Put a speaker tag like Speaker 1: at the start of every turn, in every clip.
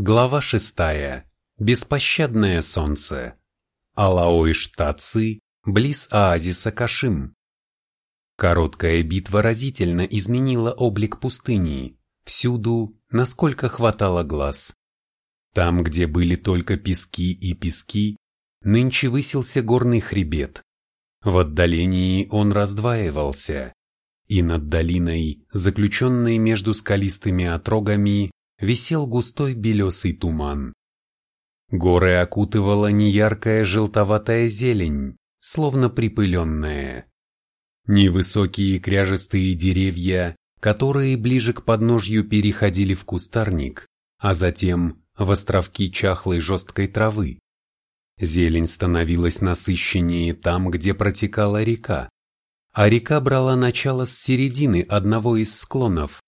Speaker 1: Глава шестая. Беспощадное солнце. Алаой Штаци, близ оазиса Кашим. Короткая битва разительно изменила облик пустыни, всюду, насколько хватало глаз. Там, где были только пески и пески, нынче высился горный хребет. В отдалении он раздваивался, и над долиной, заключенной между скалистыми отрогами, висел густой белесый туман. Горы окутывала неяркая желтоватая зелень, словно припыленная. Невысокие кряжестые деревья, которые ближе к подножью переходили в кустарник, а затем в островки чахлой жесткой травы. Зелень становилась насыщеннее там, где протекала река, а река брала начало с середины одного из склонов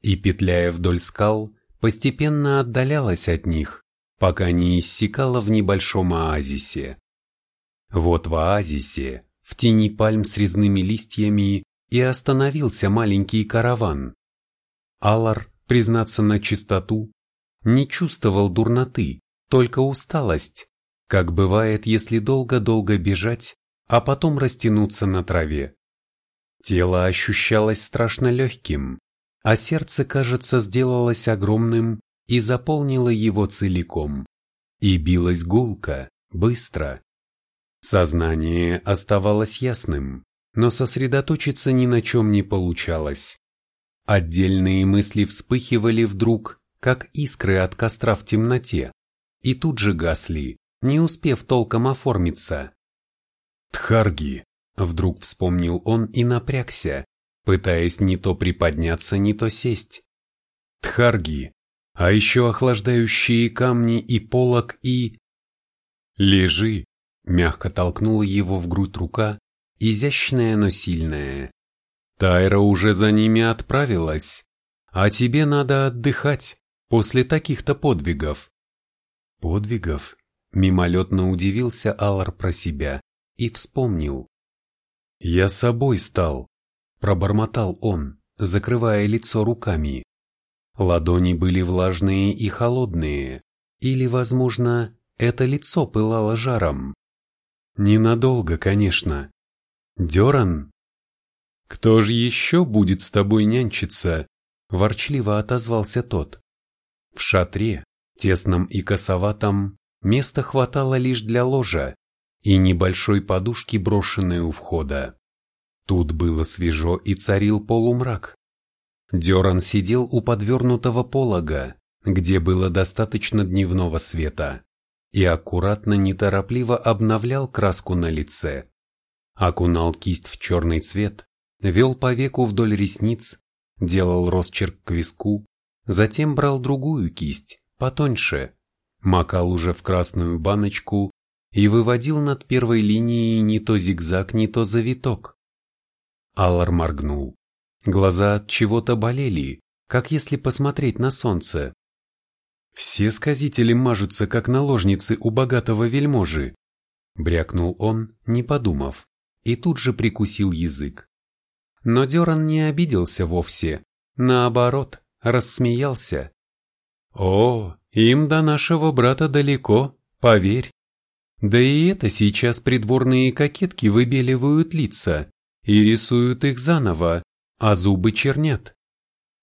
Speaker 1: и, петляя вдоль скал, постепенно отдалялась от них, пока не иссякала в небольшом оазисе. Вот в оазисе, в тени пальм с резными листьями, и остановился маленький караван. Аллар, признаться на чистоту, не чувствовал дурноты, только усталость, как бывает, если долго-долго бежать, а потом растянуться на траве. Тело ощущалось страшно легким, а сердце, кажется, сделалось огромным и заполнило его целиком. И билось гулко, быстро. Сознание оставалось ясным, но сосредоточиться ни на чем не получалось. Отдельные мысли вспыхивали вдруг, как искры от костра в темноте, и тут же гасли, не успев толком оформиться. «Тхарги!» — вдруг вспомнил он и напрягся, пытаясь не то приподняться, не то сесть. Тхарги, а еще охлаждающие камни и полок и... «Лежи!» — мягко толкнула его в грудь рука, изящная, но сильная. «Тайра уже за ними отправилась, а тебе надо отдыхать после таких-то подвигов». «Подвигов?» — мимолетно удивился Алар про себя и вспомнил. «Я собой стал, Пробормотал он, закрывая лицо руками. Ладони были влажные и холодные, или, возможно, это лицо пылало жаром. Ненадолго, конечно. Деран? Кто же еще будет с тобой нянчиться? Ворчливо отозвался тот. В шатре, тесном и косоватом, места хватало лишь для ложа и небольшой подушки, брошенной у входа. Тут было свежо и царил полумрак. Деран сидел у подвернутого полога, где было достаточно дневного света, и аккуратно, неторопливо обновлял краску на лице. Окунал кисть в черный цвет, вел по веку вдоль ресниц, делал росчерк к виску, затем брал другую кисть, потоньше, макал уже в красную баночку и выводил над первой линией не то зигзаг, не то завиток. Аллар моргнул. Глаза от чего-то болели, как если посмотреть на солнце. Все сказители мажутся, как наложницы у богатого вельможи. Брякнул он, не подумав, и тут же прикусил язык. Но Деран не обиделся вовсе, наоборот, рассмеялся. «О, им до нашего брата далеко, поверь. Да и это сейчас придворные кокетки выбеливают лица, и рисуют их заново, а зубы чернят.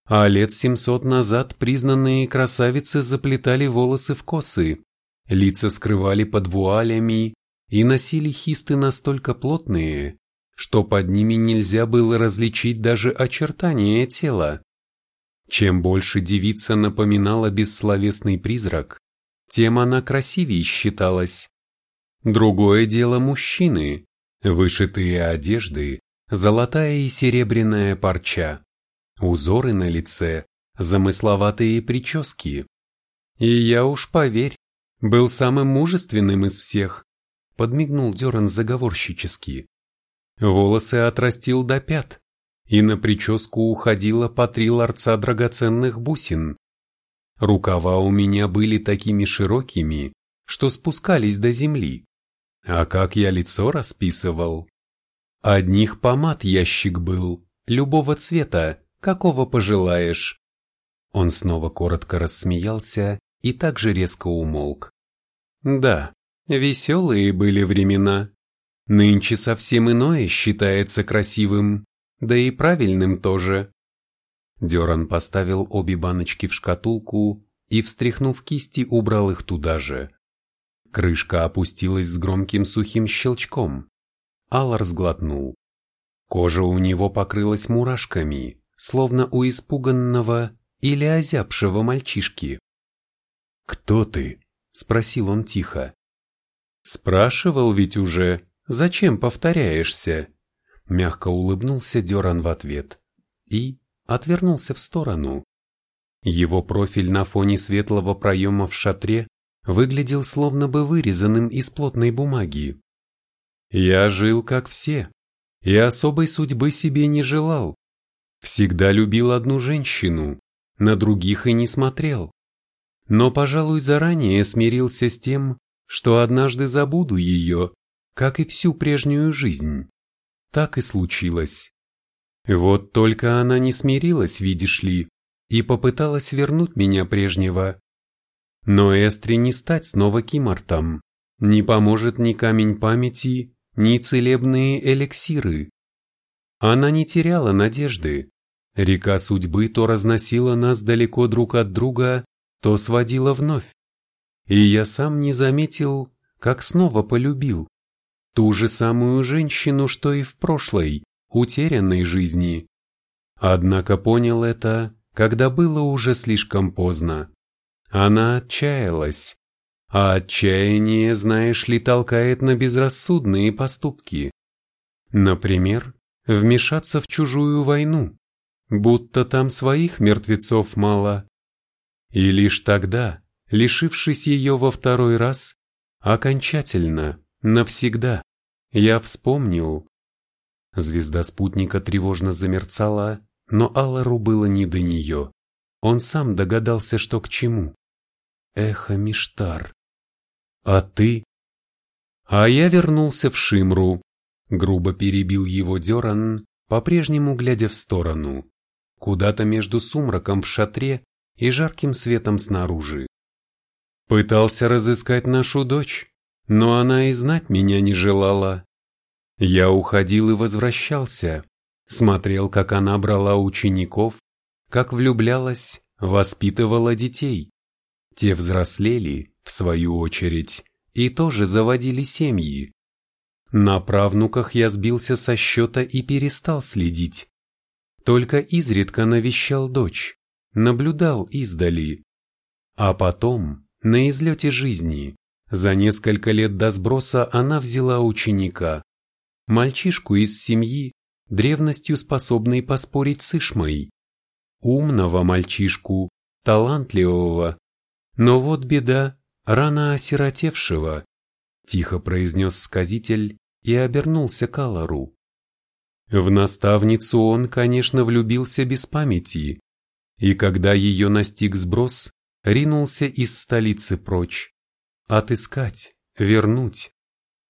Speaker 1: А лет семьсот назад признанные красавицы заплетали волосы в косы, лица скрывали под вуалями и носили хисты настолько плотные, что под ними нельзя было различить даже очертания тела. Чем больше девица напоминала бессловесный призрак, тем она красивее считалась. Другое дело мужчины, вышитые одежды, золотая и серебряная парча, узоры на лице, замысловатые прически. И я уж поверь, был самым мужественным из всех, подмигнул Деран заговорщически. Волосы отрастил до пят, и на прическу уходило по три ларца драгоценных бусин. Рукава у меня были такими широкими, что спускались до земли. А как я лицо расписывал! Одних помад ящик был, любого цвета, какого пожелаешь. Он снова коротко рассмеялся и также резко умолк. Да, веселые были времена. Нынче совсем иное считается красивым, да и правильным тоже. Деран поставил обе баночки в шкатулку и, встряхнув кисти, убрал их туда же. Крышка опустилась с громким сухим щелчком. Аллар сглотнул. Кожа у него покрылась мурашками, словно у испуганного или озябшего мальчишки. «Кто ты?» — спросил он тихо. «Спрашивал ведь уже, зачем повторяешься?» Мягко улыбнулся Деран в ответ и отвернулся в сторону. Его профиль на фоне светлого проема в шатре выглядел словно бы вырезанным из плотной бумаги. Я жил как все, и особой судьбы себе не желал. Всегда любил одну женщину, на других и не смотрел. Но, пожалуй, заранее смирился с тем, что однажды забуду ее, как и всю прежнюю жизнь. Так и случилось. Вот только она не смирилась, видишь ли, и попыталась вернуть меня прежнего. Но Эстре не стать снова Кимартом. Не поможет ни камень памяти, ни целебные эликсиры. Она не теряла надежды. Река судьбы то разносила нас далеко друг от друга, то сводила вновь. И я сам не заметил, как снова полюбил. Ту же самую женщину, что и в прошлой, утерянной жизни. Однако понял это, когда было уже слишком поздно. Она отчаялась. А отчаяние, знаешь ли, толкает на безрассудные поступки. Например, вмешаться в чужую войну, будто там своих мертвецов мало. И лишь тогда, лишившись ее во второй раз, окончательно, навсегда, я вспомнил. Звезда спутника тревожно замерцала, но Аллару было не до нее. Он сам догадался, что к чему эхо Миштар. А ты? А я вернулся в Шимру. Грубо перебил его Деран, по-прежнему глядя в сторону, куда-то между сумраком в шатре и жарким светом снаружи. Пытался разыскать нашу дочь, но она и знать меня не желала. Я уходил и возвращался, смотрел, как она брала учеников, как влюблялась, воспитывала детей. Те взрослели, в свою очередь, и тоже заводили семьи. На правнуках я сбился со счета и перестал следить. Только изредка навещал дочь, наблюдал издали. А потом, на излете жизни, за несколько лет до сброса она взяла ученика, мальчишку из семьи, древностью способный поспорить с Ишмой. Умного мальчишку, талантливого, но вот беда, рано осиротевшего, тихо произнес сказитель и обернулся к Алару. В наставницу он, конечно, влюбился без памяти, и когда ее настиг сброс, ринулся из столицы прочь. Отыскать, вернуть.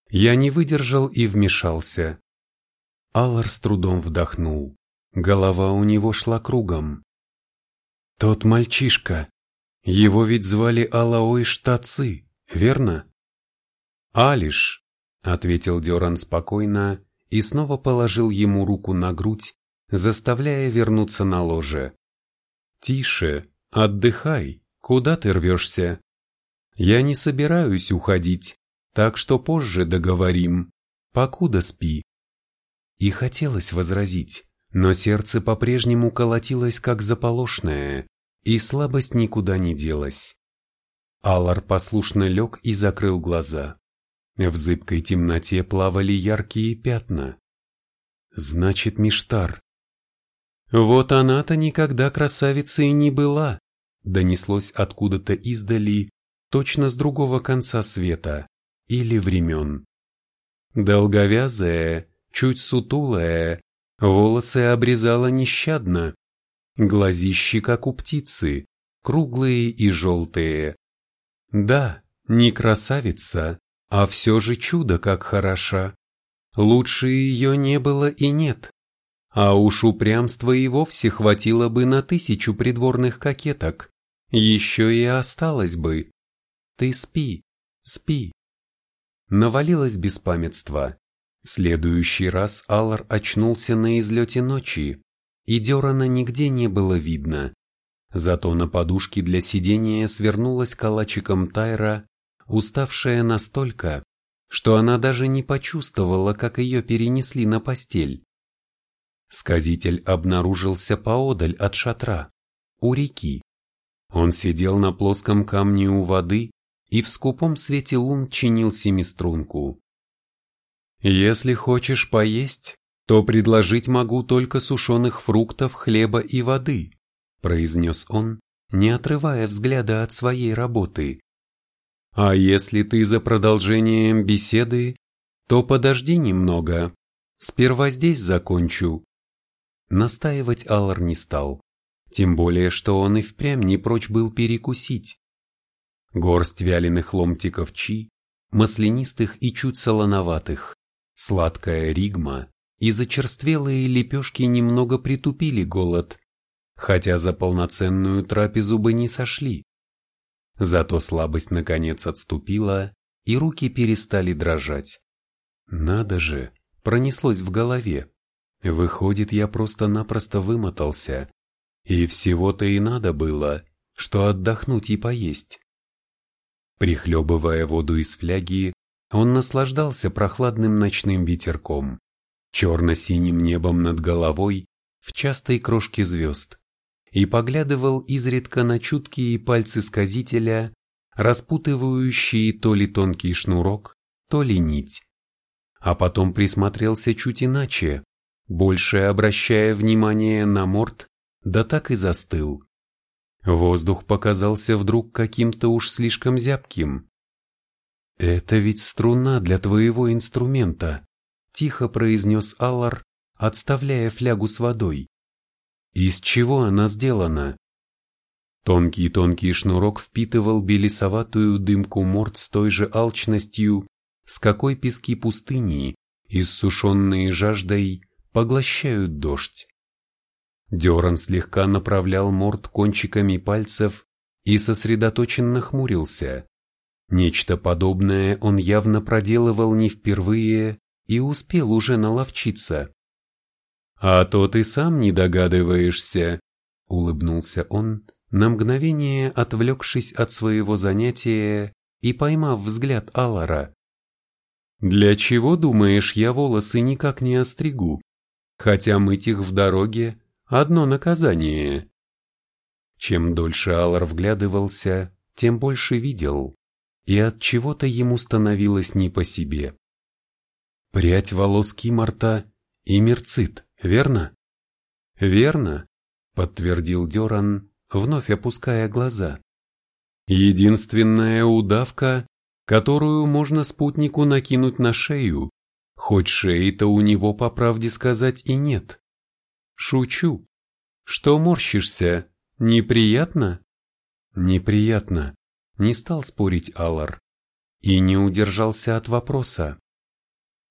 Speaker 1: Я не выдержал и вмешался. Аллар с трудом вдохнул. Голова у него шла кругом. Тот мальчишка, его ведь звали Алаой Штацы, верно? Алиш, ответил Деран спокойно и снова положил ему руку на грудь, заставляя вернуться на ложе. Тише, отдыхай, куда ты рвешься? Я не собираюсь уходить, так что позже договорим, покуда спи. И хотелось возразить, но сердце по-прежнему колотилось как заполошное и слабость никуда не делась. Алар послушно лег и закрыл глаза. В зыбкой темноте плавали яркие пятна. Значит, Миштар. Вот она-то никогда красавицей не была, донеслось откуда-то издали, точно с другого конца света или времен. Долговязая, чуть сутулая, волосы обрезала нещадно, глазищи как у птицы, круглые и желтые. Да, не красавица, а все же чудо как хороша. Лучше ее не было и нет. А уж упрямства и вовсе хватило бы на тысячу придворных кокеток, Еще и осталось бы. Ты спи, спи. Навалилось беспамятство. В следующий раз Аллар очнулся на излете ночи, и Дерана нигде не было видно. Зато на подушке для сидения свернулась калачиком Тайра, уставшая настолько, что она даже не почувствовала, как ее перенесли на постель. Сказитель обнаружился поодаль от шатра, у реки. Он сидел на плоском камне у воды и в скупом свете лун чинил семиструнку. «Если хочешь поесть, то предложить могу только сушеных фруктов, хлеба и воды», произнес он, не отрывая взгляда от своей работы. «А если ты за продолжением беседы, то подожди немного, сперва здесь закончу». Настаивать Аллар не стал, тем более, что он и впрямь не прочь был перекусить. Горсть вяленых ломтиков чи, маслянистых и чуть солоноватых, Сладкая ригма и зачерствелые лепешки немного притупили голод, хотя за полноценную трапезу бы не сошли. Зато слабость наконец отступила, и руки перестали дрожать. Надо же, пронеслось в голове. Выходит, я просто-напросто вымотался. И всего-то и надо было, что отдохнуть и поесть. Прихлебывая воду из фляги, он наслаждался прохладным ночным ветерком, черно-синим небом над головой в частой крошке звезд и поглядывал изредка на чуткие пальцы сказителя, распутывающие то ли тонкий шнурок, то ли нить. А потом присмотрелся чуть иначе, больше обращая внимание на морд, да так и застыл. Воздух показался вдруг каким-то уж слишком зябким, «Это ведь струна для твоего инструмента», — тихо произнес Аллар, отставляя флягу с водой. «Из чего она сделана?» Тонкий-тонкий шнурок впитывал белесоватую дымку морд с той же алчностью, с какой пески пустыни, иссушенные жаждой, поглощают дождь. Деран слегка направлял морд кончиками пальцев и сосредоточенно хмурился. Нечто подобное он явно проделывал не впервые и успел уже наловчиться. «А то ты сам не догадываешься», — улыбнулся он, на мгновение отвлекшись от своего занятия и поймав взгляд Алара. «Для чего, думаешь, я волосы никак не остригу, хотя мыть их в дороге — одно наказание?» Чем дольше Алар вглядывался, тем больше видел и от чего-то ему становилось не по себе. Прядь волос Кимарта и мерцит, верно? Верно, подтвердил Деран, вновь опуская глаза. Единственная удавка, которую можно спутнику накинуть на шею, хоть шеи-то у него по правде сказать и нет. Шучу. Что морщишься? Неприятно? Неприятно, не стал спорить Алар. И не удержался от вопроса.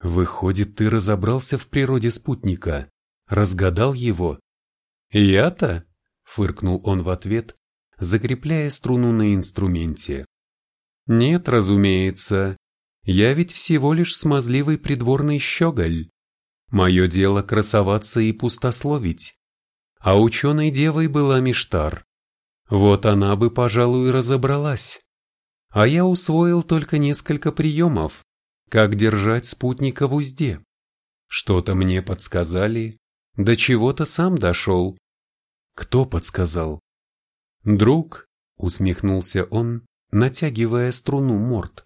Speaker 1: Выходит, ты разобрался в природе спутника, разгадал его? Я-то? Фыркнул он в ответ, закрепляя струну на инструменте. Нет, разумеется. Я ведь всего лишь смазливый придворный щеголь. Мое дело красоваться и пустословить. А ученой девой была Миштар. Вот она бы, пожалуй, разобралась. А я усвоил только несколько приемов, как держать спутника в узде. Что-то мне подсказали, до чего-то сам дошел. Кто подсказал? Друг, усмехнулся он, натягивая струну морд.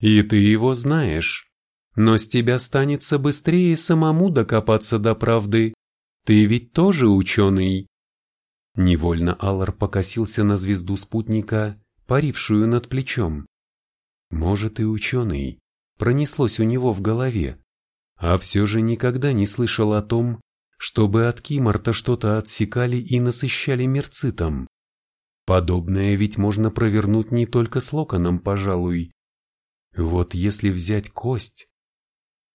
Speaker 1: И ты его знаешь, но с тебя станется быстрее самому докопаться до правды. Ты ведь тоже ученый. Невольно Аллар покосился на звезду спутника, парившую над плечом. Может и ученый, пронеслось у него в голове, а все же никогда не слышал о том, чтобы от Кимарта что-то отсекали и насыщали мерцитом. Подобное ведь можно провернуть не только с локоном, пожалуй. Вот если взять кость...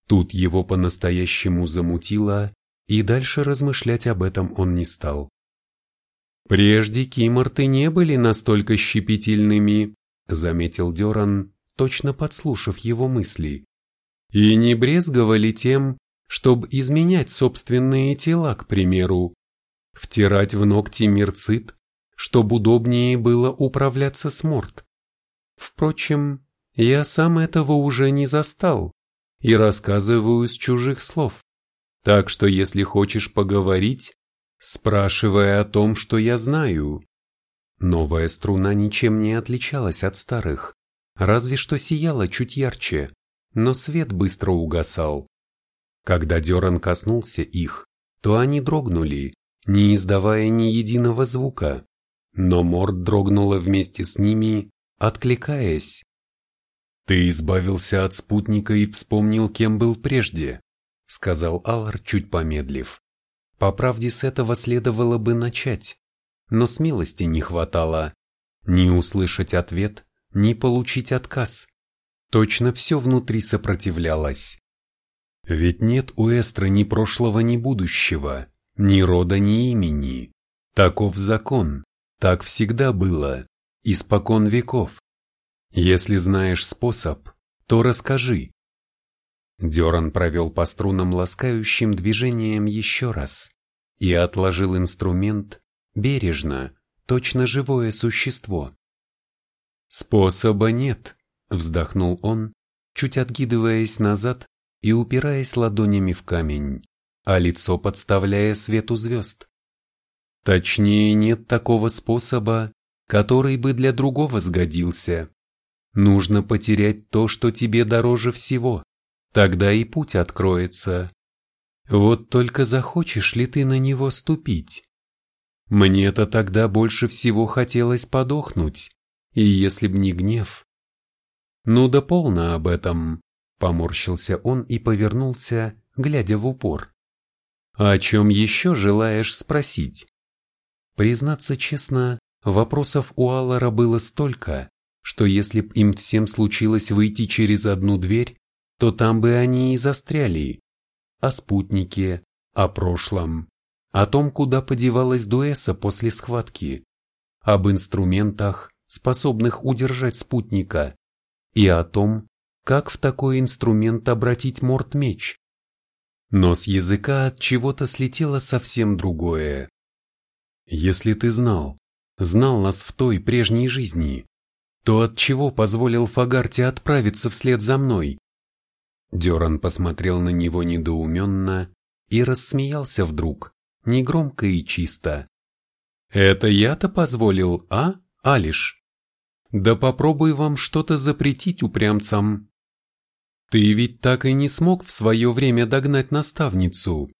Speaker 1: Тут его по-настоящему замутило, и дальше размышлять об этом он не стал. Прежде киморты не были настолько щепетильными, заметил Деран, точно подслушав его мысли. И не брезговали тем, чтобы изменять собственные тела, к примеру, втирать в ногти мирцит, чтобы удобнее было управляться с морд. Впрочем, я сам этого уже не застал и рассказываю с чужих слов. Так что если хочешь поговорить, спрашивай о том, что я знаю. Новая струна ничем не отличалась от старых, разве что сияла чуть ярче, но свет быстро угасал. Когда Деран коснулся их, то они дрогнули, не издавая ни единого звука, но Морд дрогнула вместе с ними, откликаясь. «Ты избавился от спутника и вспомнил, кем был прежде», — сказал Аллар, чуть помедлив. По правде с этого следовало бы начать, но смелости не хватало. Ни услышать ответ, ни получить отказ. Точно все внутри сопротивлялось. Ведь нет у Эстры ни прошлого, ни будущего, ни рода, ни имени. Таков закон, так всегда было, испокон веков. Если знаешь способ, то расскажи. Деран провел по струнам ласкающим движением еще раз и отложил инструмент бережно, точно живое существо. «Способа нет», — вздохнул он, чуть откидываясь назад и упираясь ладонями в камень, а лицо подставляя свету звезд. Точнее, нет такого способа, который бы для другого сгодился. Нужно потерять то, что тебе дороже всего, тогда и путь откроется. Вот только захочешь ли ты на него ступить? Мне-то тогда больше всего хотелось подохнуть, и если б не гнев. Ну да полно об этом, поморщился он и повернулся, глядя в упор. О чем еще желаешь спросить? Признаться честно, вопросов у Аллара было столько, что если б им всем случилось выйти через одну дверь, то там бы они и застряли. О спутнике, о прошлом, о том, куда подевалась Дуэса после схватки, об инструментах, способных удержать спутника, и о том, как в такой инструмент обратить морд-меч. Но с языка от чего-то слетело совсем другое. Если ты знал, знал нас в той прежней жизни, то от чего позволил Фагарте отправиться вслед за мной? Деран посмотрел на него недоуменно и рассмеялся вдруг, негромко и чисто. «Это я-то позволил, а, Алиш? Да попробуй вам что-то запретить упрямцам. Ты ведь так и не смог в свое время догнать наставницу.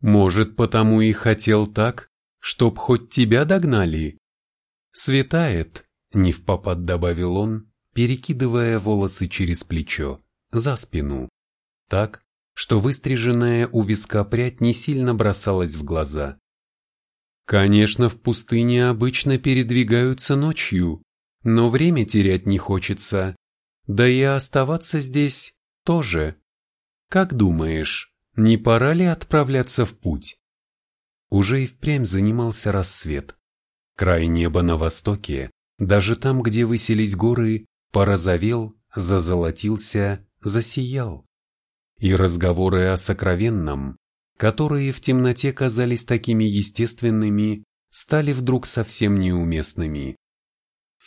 Speaker 1: Может, потому и хотел так, чтоб хоть тебя догнали. Светает, не в попад добавил он, перекидывая волосы через плечо, за спину, так, что выстриженная у виска прядь не сильно бросалась в глаза. Конечно, в пустыне обычно передвигаются ночью, но время терять не хочется, да и оставаться здесь тоже. Как думаешь, не пора ли отправляться в путь? уже и впрямь занимался рассвет. Край неба на востоке, даже там, где высились горы, порозовел, зазолотился, засиял. И разговоры о сокровенном, которые в темноте казались такими естественными, стали вдруг совсем неуместными.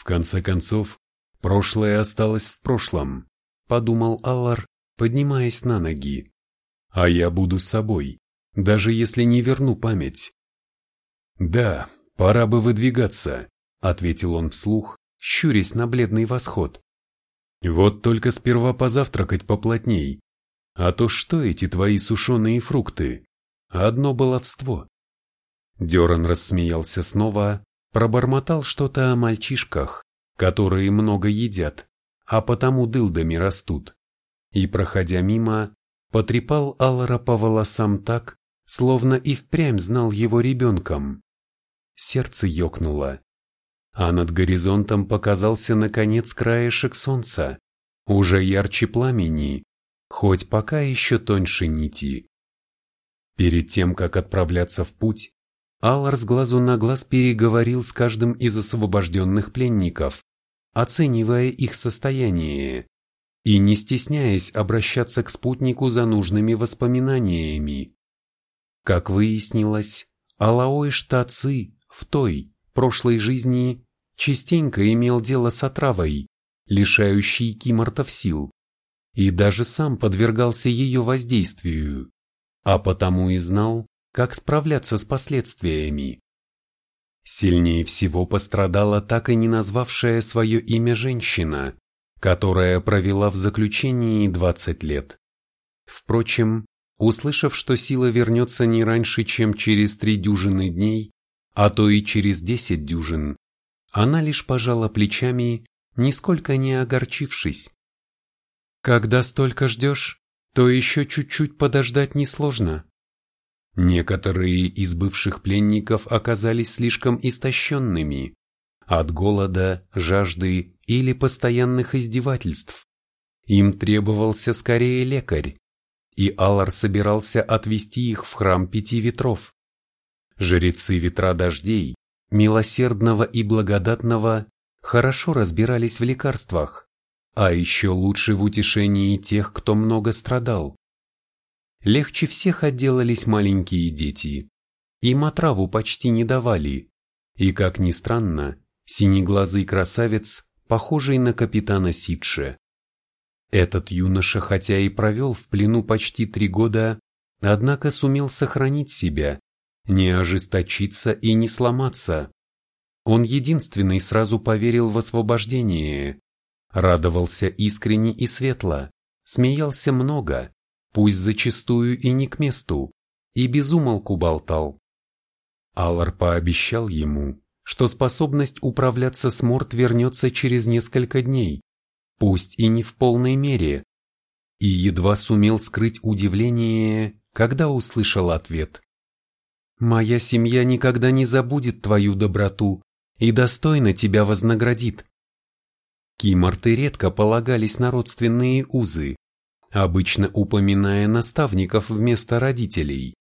Speaker 1: Конце концов, прошлое осталось в прошлом, подумал Аллар, поднимаясь на ноги. А я буду собой даже если не верну память. «Да, пора бы выдвигаться», — ответил он вслух, щурясь на бледный восход. «Вот только сперва позавтракать поплотней. А то что эти твои сушеные фрукты? Одно баловство». Деран рассмеялся снова, пробормотал что-то о мальчишках, которые много едят, а потому дылдами растут, и, проходя мимо, потрепал Аллара по волосам так, словно и впрямь знал его ребенком. Сердце ёкнуло. А над горизонтом показался наконец краешек солнца, уже ярче пламени, хоть пока еще тоньше нити. Перед тем, как отправляться в путь, Аллар с глазу на глаз переговорил с каждым из освобожденных пленников, оценивая их состояние и не стесняясь обращаться к спутнику за нужными воспоминаниями. Как выяснилось, Алаой Штаци в той, прошлой жизни частенько имел дело с отравой, лишающей кимортов сил, и даже сам подвергался ее воздействию, а потому и знал, как справляться с последствиями. Сильнее всего пострадала так и не назвавшая свое имя женщина, которая провела в заключении 20 лет. Впрочем, услышав, что сила вернется не раньше, чем через три дюжины дней, а то и через десять дюжин, она лишь пожала плечами, нисколько не огорчившись. Когда столько ждешь, то еще чуть-чуть подождать несложно. Некоторые из бывших пленников оказались слишком истощенными от голода, жажды или постоянных издевательств. Им требовался скорее лекарь, и Аллар собирался отвести их в храм пяти ветров. Жрецы ветра дождей, милосердного и благодатного, хорошо разбирались в лекарствах, а еще лучше в утешении тех, кто много страдал. Легче всех отделались маленькие дети. Им отраву почти не давали, и, как ни странно, синеглазый красавец похожий на капитана Сидше. Этот юноша хотя и провел в плену почти три года, однако сумел сохранить себя, не ожесточиться и не сломаться. Он единственный сразу поверил в освобождение, радовался искренне и светло, смеялся много, пусть зачастую и не к месту, и безумолку болтал. Аллар пообещал ему, что способность управляться с Морт вернется через несколько дней, пусть и не в полной мере, и едва сумел скрыть удивление, когда услышал ответ. «Моя семья никогда не забудет твою доброту и достойно тебя вознаградит». Киморты редко полагались на родственные узы, обычно упоминая наставников вместо родителей.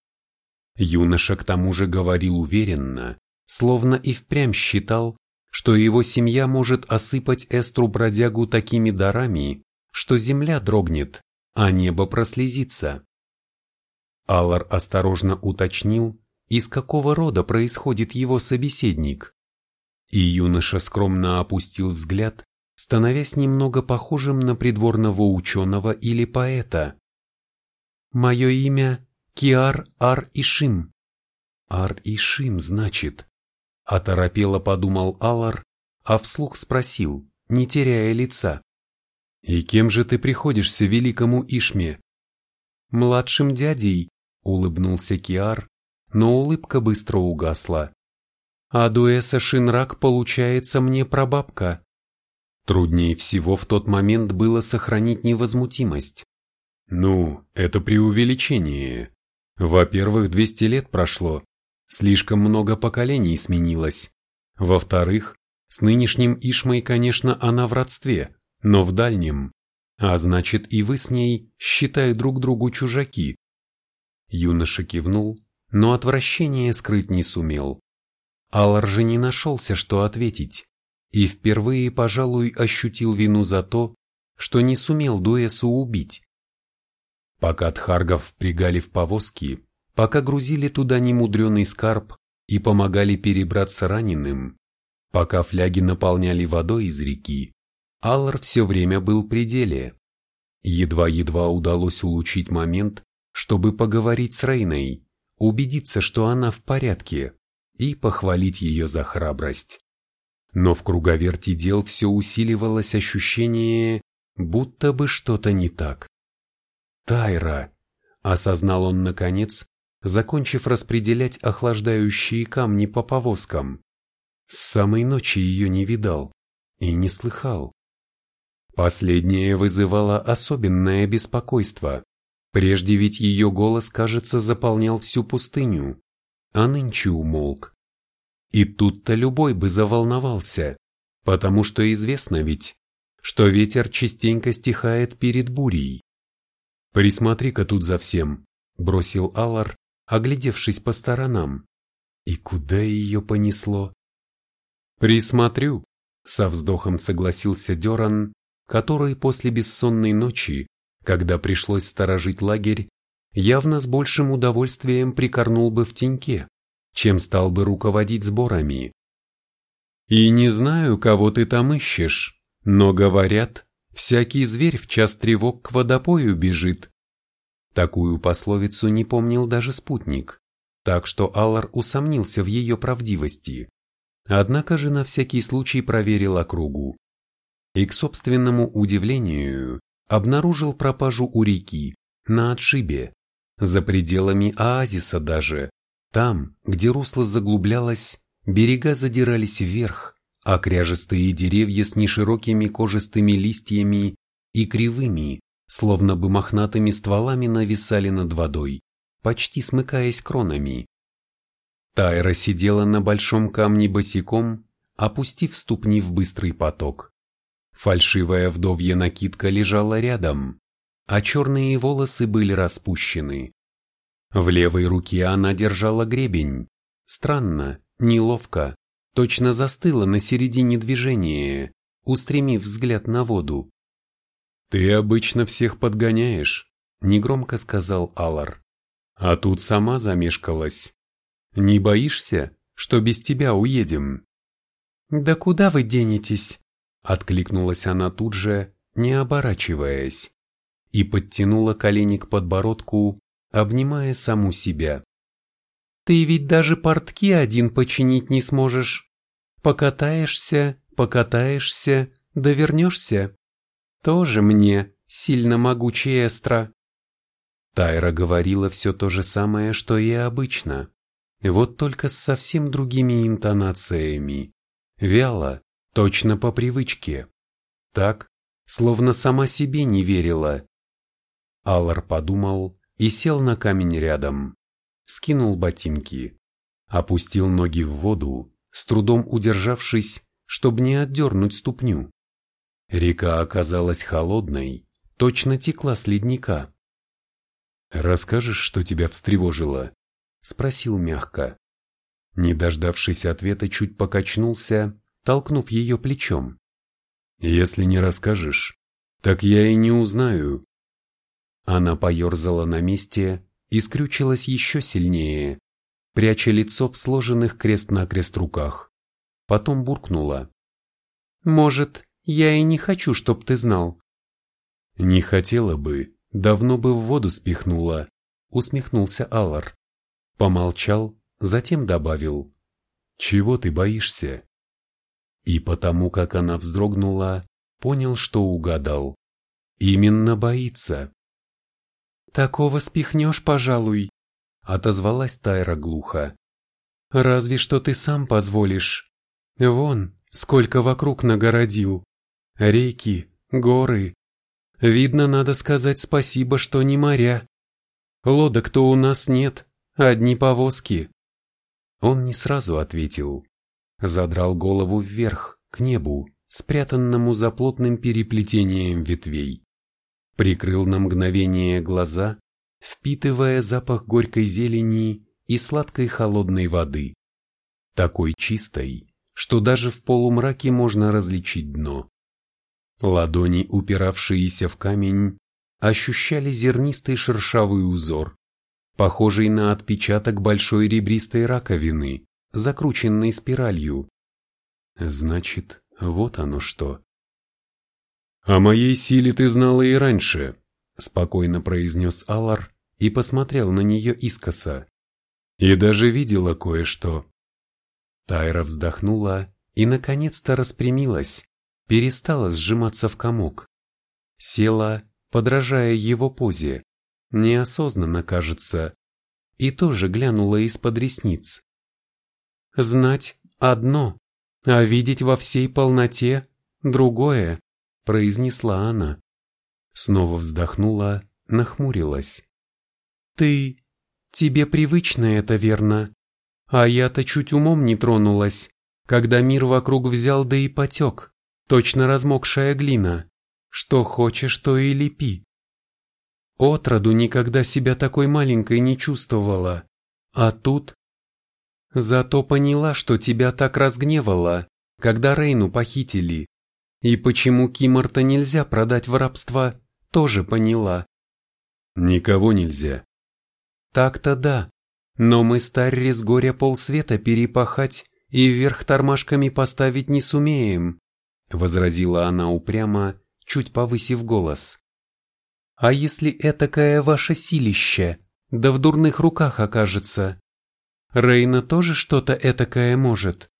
Speaker 1: Юноша к тому же говорил уверенно, словно и впрямь считал, что его семья может осыпать Эстру-бродягу такими дарами, что земля дрогнет, а небо прослезится. Аллар осторожно уточнил, из какого рода происходит его собеседник. И юноша скромно опустил взгляд, становясь немного похожим на придворного ученого или поэта. «Мое имя Киар Ар-Ишим». «Ар-Ишим, значит», Оторопело подумал Алар, а вслух спросил, не теряя лица. «И кем же ты приходишься великому Ишме?» «Младшим дядей», — улыбнулся Киар, но улыбка быстро угасла. «А Дуэса Шинрак получается мне прабабка». Труднее всего в тот момент было сохранить невозмутимость. «Ну, это преувеличение. Во-первых, 200 лет прошло, Слишком много поколений сменилось. Во-вторых, с нынешним Ишмой, конечно, она в родстве, но в дальнем. А значит, и вы с ней, считай друг другу чужаки. Юноша кивнул, но отвращение скрыть не сумел. Аллар же не нашелся, что ответить, и впервые, пожалуй, ощутил вину за то, что не сумел Дуэсу убить. Пока Тхаргов впрягали в повозки, пока грузили туда немудреный скарб и помогали перебраться раненым, пока фляги наполняли водой из реки, Аллар все время был при деле. Едва-едва удалось улучшить момент, чтобы поговорить с Рейной, убедиться, что она в порядке, и похвалить ее за храбрость. Но в круговерти дел все усиливалось ощущение, будто бы что-то не так. «Тайра!» — осознал он наконец, закончив распределять охлаждающие камни по повозкам. С самой ночи ее не видал и не слыхал. Последнее вызывало особенное беспокойство. Прежде ведь ее голос, кажется, заполнял всю пустыню, а нынче умолк. И тут-то любой бы заволновался, потому что известно ведь, что ветер частенько стихает перед бурей. «Присмотри-ка тут за всем», — бросил Алар, оглядевшись по сторонам. И куда ее понесло? Присмотрю, со вздохом согласился Деран, который после бессонной ночи, когда пришлось сторожить лагерь, явно с большим удовольствием прикорнул бы в теньке, чем стал бы руководить сборами. И не знаю, кого ты там ищешь, но говорят, всякий зверь в час тревог к водопою бежит. Такую пословицу не помнил даже спутник, так что Аллар усомнился в ее правдивости. Однако же на всякий случай проверил округу. И к собственному удивлению обнаружил пропажу у реки, на отшибе, за пределами оазиса даже, там, где русло заглублялось, берега задирались вверх, а кряжестые деревья с неширокими кожистыми листьями и кривыми, словно бы мохнатыми стволами нависали над водой, почти смыкаясь кронами. Тайра сидела на большом камне босиком, опустив ступни в быстрый поток. Фальшивая вдовья накидка лежала рядом, а черные волосы были распущены. В левой руке она держала гребень. Странно, неловко, точно застыла на середине движения, устремив взгляд на воду. «Ты обычно всех подгоняешь», — негромко сказал Алар. «А тут сама замешкалась. Не боишься, что без тебя уедем?»
Speaker 2: «Да куда вы денетесь?»
Speaker 1: — откликнулась она тут же, не оборачиваясь, и подтянула колени к подбородку, обнимая саму себя.
Speaker 2: «Ты ведь даже портки один починить не сможешь. Покатаешься, покатаешься, да вернешься. Тоже мне, сильно могучий эстра».
Speaker 1: Тайра говорила все то же самое, что и обычно, вот только с совсем другими интонациями. Вяло, точно по привычке. Так, словно сама себе не верила. Аллар подумал, и сел на камень рядом. Скинул ботинки. Опустил ноги в воду, с трудом удержавшись, чтобы не отдернуть ступню. Река оказалась холодной, точно текла с ледника. «Расскажешь, что тебя встревожило?» — спросил мягко. Не дождавшись ответа, чуть покачнулся, толкнув ее плечом. «Если не расскажешь, так я и не узнаю, она поерзала на месте и скрючилась еще сильнее, пряча лицо в сложенных крест-накрест руках. Потом буркнула.
Speaker 2: «Может, я и не хочу, чтоб ты знал».
Speaker 1: «Не хотела бы, давно бы в воду спихнула», — усмехнулся Аллар. Помолчал, затем добавил. «Чего ты боишься?» И потому, как она вздрогнула, понял, что угадал. Именно боится.
Speaker 2: «Такого спихнешь, пожалуй», — отозвалась Тайра глухо. «Разве что ты сам позволишь. Вон, сколько вокруг нагородил. Реки, горы. Видно, надо сказать спасибо, что не моря. Лодок-то у нас нет, одни повозки».
Speaker 1: Он не сразу ответил. Задрал голову вверх, к небу, спрятанному за плотным переплетением ветвей прикрыл на мгновение глаза, впитывая запах горькой зелени и сладкой холодной воды, такой чистой, что даже в полумраке можно различить дно. Ладони, упиравшиеся в камень, ощущали зернистый шершавый узор, похожий на отпечаток большой ребристой раковины, закрученной спиралью. Значит, вот оно что. «О моей силе ты знала и раньше», — спокойно произнес Алар и посмотрел на нее искоса. «И даже видела кое-что». Тайра вздохнула и наконец-то распрямилась, перестала сжиматься в комок. Села, подражая его позе, неосознанно кажется, и тоже глянула из-под ресниц. «Знать одно, а видеть во всей полноте другое», произнесла она. Снова вздохнула, нахмурилась. «Ты... тебе привычно это, верно? А я-то чуть умом не тронулась, когда мир вокруг взял да и потек, точно размокшая глина. Что хочешь, то и лепи. Отроду никогда себя такой маленькой не чувствовала. А тут...
Speaker 2: Зато поняла, что тебя так разгневало, когда Рейну похитили. И почему Кимарта нельзя продать в рабство, тоже поняла.
Speaker 1: Никого нельзя.
Speaker 2: Так-то да, но мы старри с горя полсвета перепахать и вверх тормашками поставить не сумеем, возразила она упрямо, чуть повысив голос. А если этакое ваше силище, да в дурных руках окажется? Рейна тоже что-то этакое может?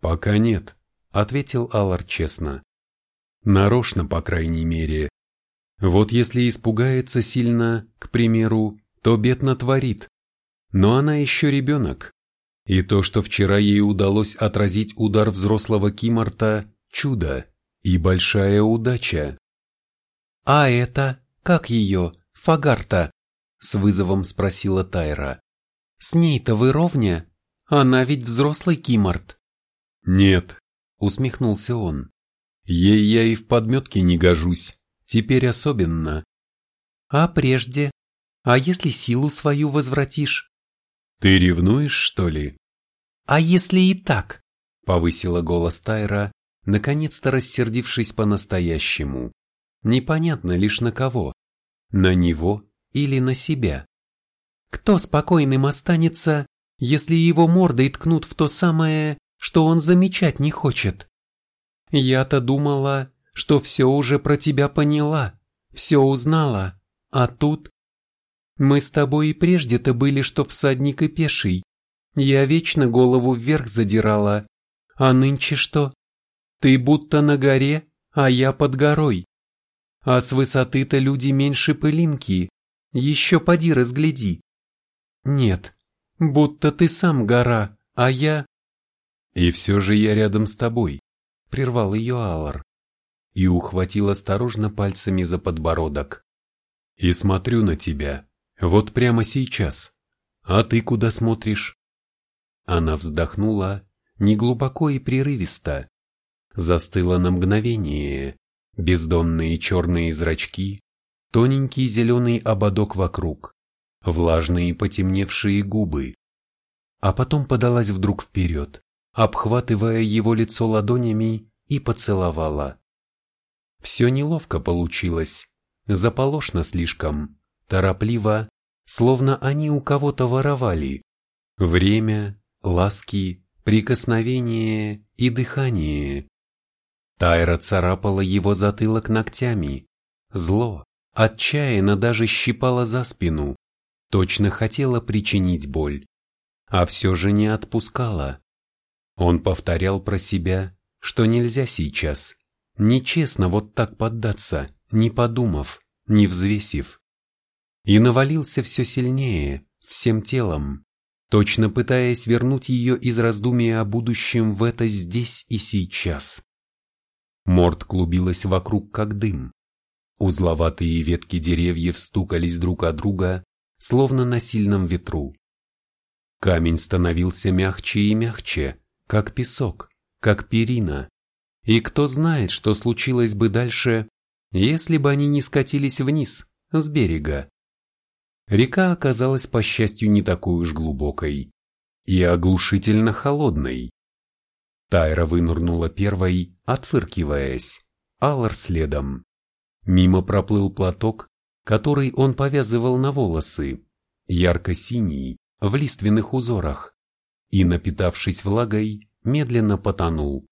Speaker 1: Пока нет, ответил Аллар честно. Нарочно, по крайней мере. Вот если испугается сильно, к примеру, то бед натворит. Но она еще ребенок. И то, что вчера ей удалось отразить удар взрослого Кимарта – чудо и большая удача.
Speaker 2: «А это, как ее, Фагарта?» – с вызовом спросила Тайра. «С ней-то вы ровня? Она ведь взрослый Кимарт».
Speaker 1: «Нет», – усмехнулся он. «Ей я и в подметке не гожусь, теперь особенно».
Speaker 2: «А прежде? А если силу свою возвратишь?»
Speaker 1: «Ты ревнуешь, что ли?»
Speaker 2: «А если и так?» — повысила голос Тайра, наконец-то рассердившись по-настоящему. Непонятно лишь на кого. На него или на себя. Кто спокойным останется, если его мордой ткнут в то самое, что он замечать не хочет? Я-то думала, что все уже про тебя поняла, все узнала, а тут мы с тобой и прежде-то были, что всадник и пеший. Я вечно голову вверх задирала. А нынче что? Ты будто на горе, а я под горой. А с высоты-то люди меньше пылинки. Еще поди разгляди. Нет, будто ты сам гора, а я...
Speaker 1: И все же я рядом с тобой, прервал ее Алар. И ухватил осторожно пальцами за подбородок. И смотрю на тебя, вот прямо сейчас. А ты куда смотришь? Она вздохнула, неглубоко и прерывисто. Застыла на мгновение, бездонные черные зрачки, тоненький зеленый ободок вокруг, влажные потемневшие губы. А потом подалась вдруг вперед, обхватывая его лицо ладонями и поцеловала. Все неловко получилось, заполошно слишком, торопливо, словно они у кого-то воровали. Время, ласки, прикосновение и дыхание. Тайра царапала его затылок ногтями. Зло, отчаянно даже щипала за спину. Точно хотела причинить боль. А все же не отпускала. Он повторял про себя, что нельзя сейчас. Нечестно вот так поддаться, не подумав, не взвесив и навалился все сильнее, всем телом, точно пытаясь вернуть ее из раздумия о будущем в это здесь и сейчас. Морд клубилась вокруг, как дым. Узловатые ветки деревьев стукались друг о друга, словно на сильном ветру. Камень становился мягче и мягче, как песок, как перина. И кто знает, что случилось бы дальше, если бы они не скатились вниз, с берега. Река оказалась, по счастью, не такой уж глубокой и оглушительно холодной. Тайра вынырнула первой, отфыркиваясь, Аллар следом. Мимо проплыл платок, который он повязывал на волосы, ярко-синий, в лиственных узорах, и, напитавшись влагой, медленно потонул.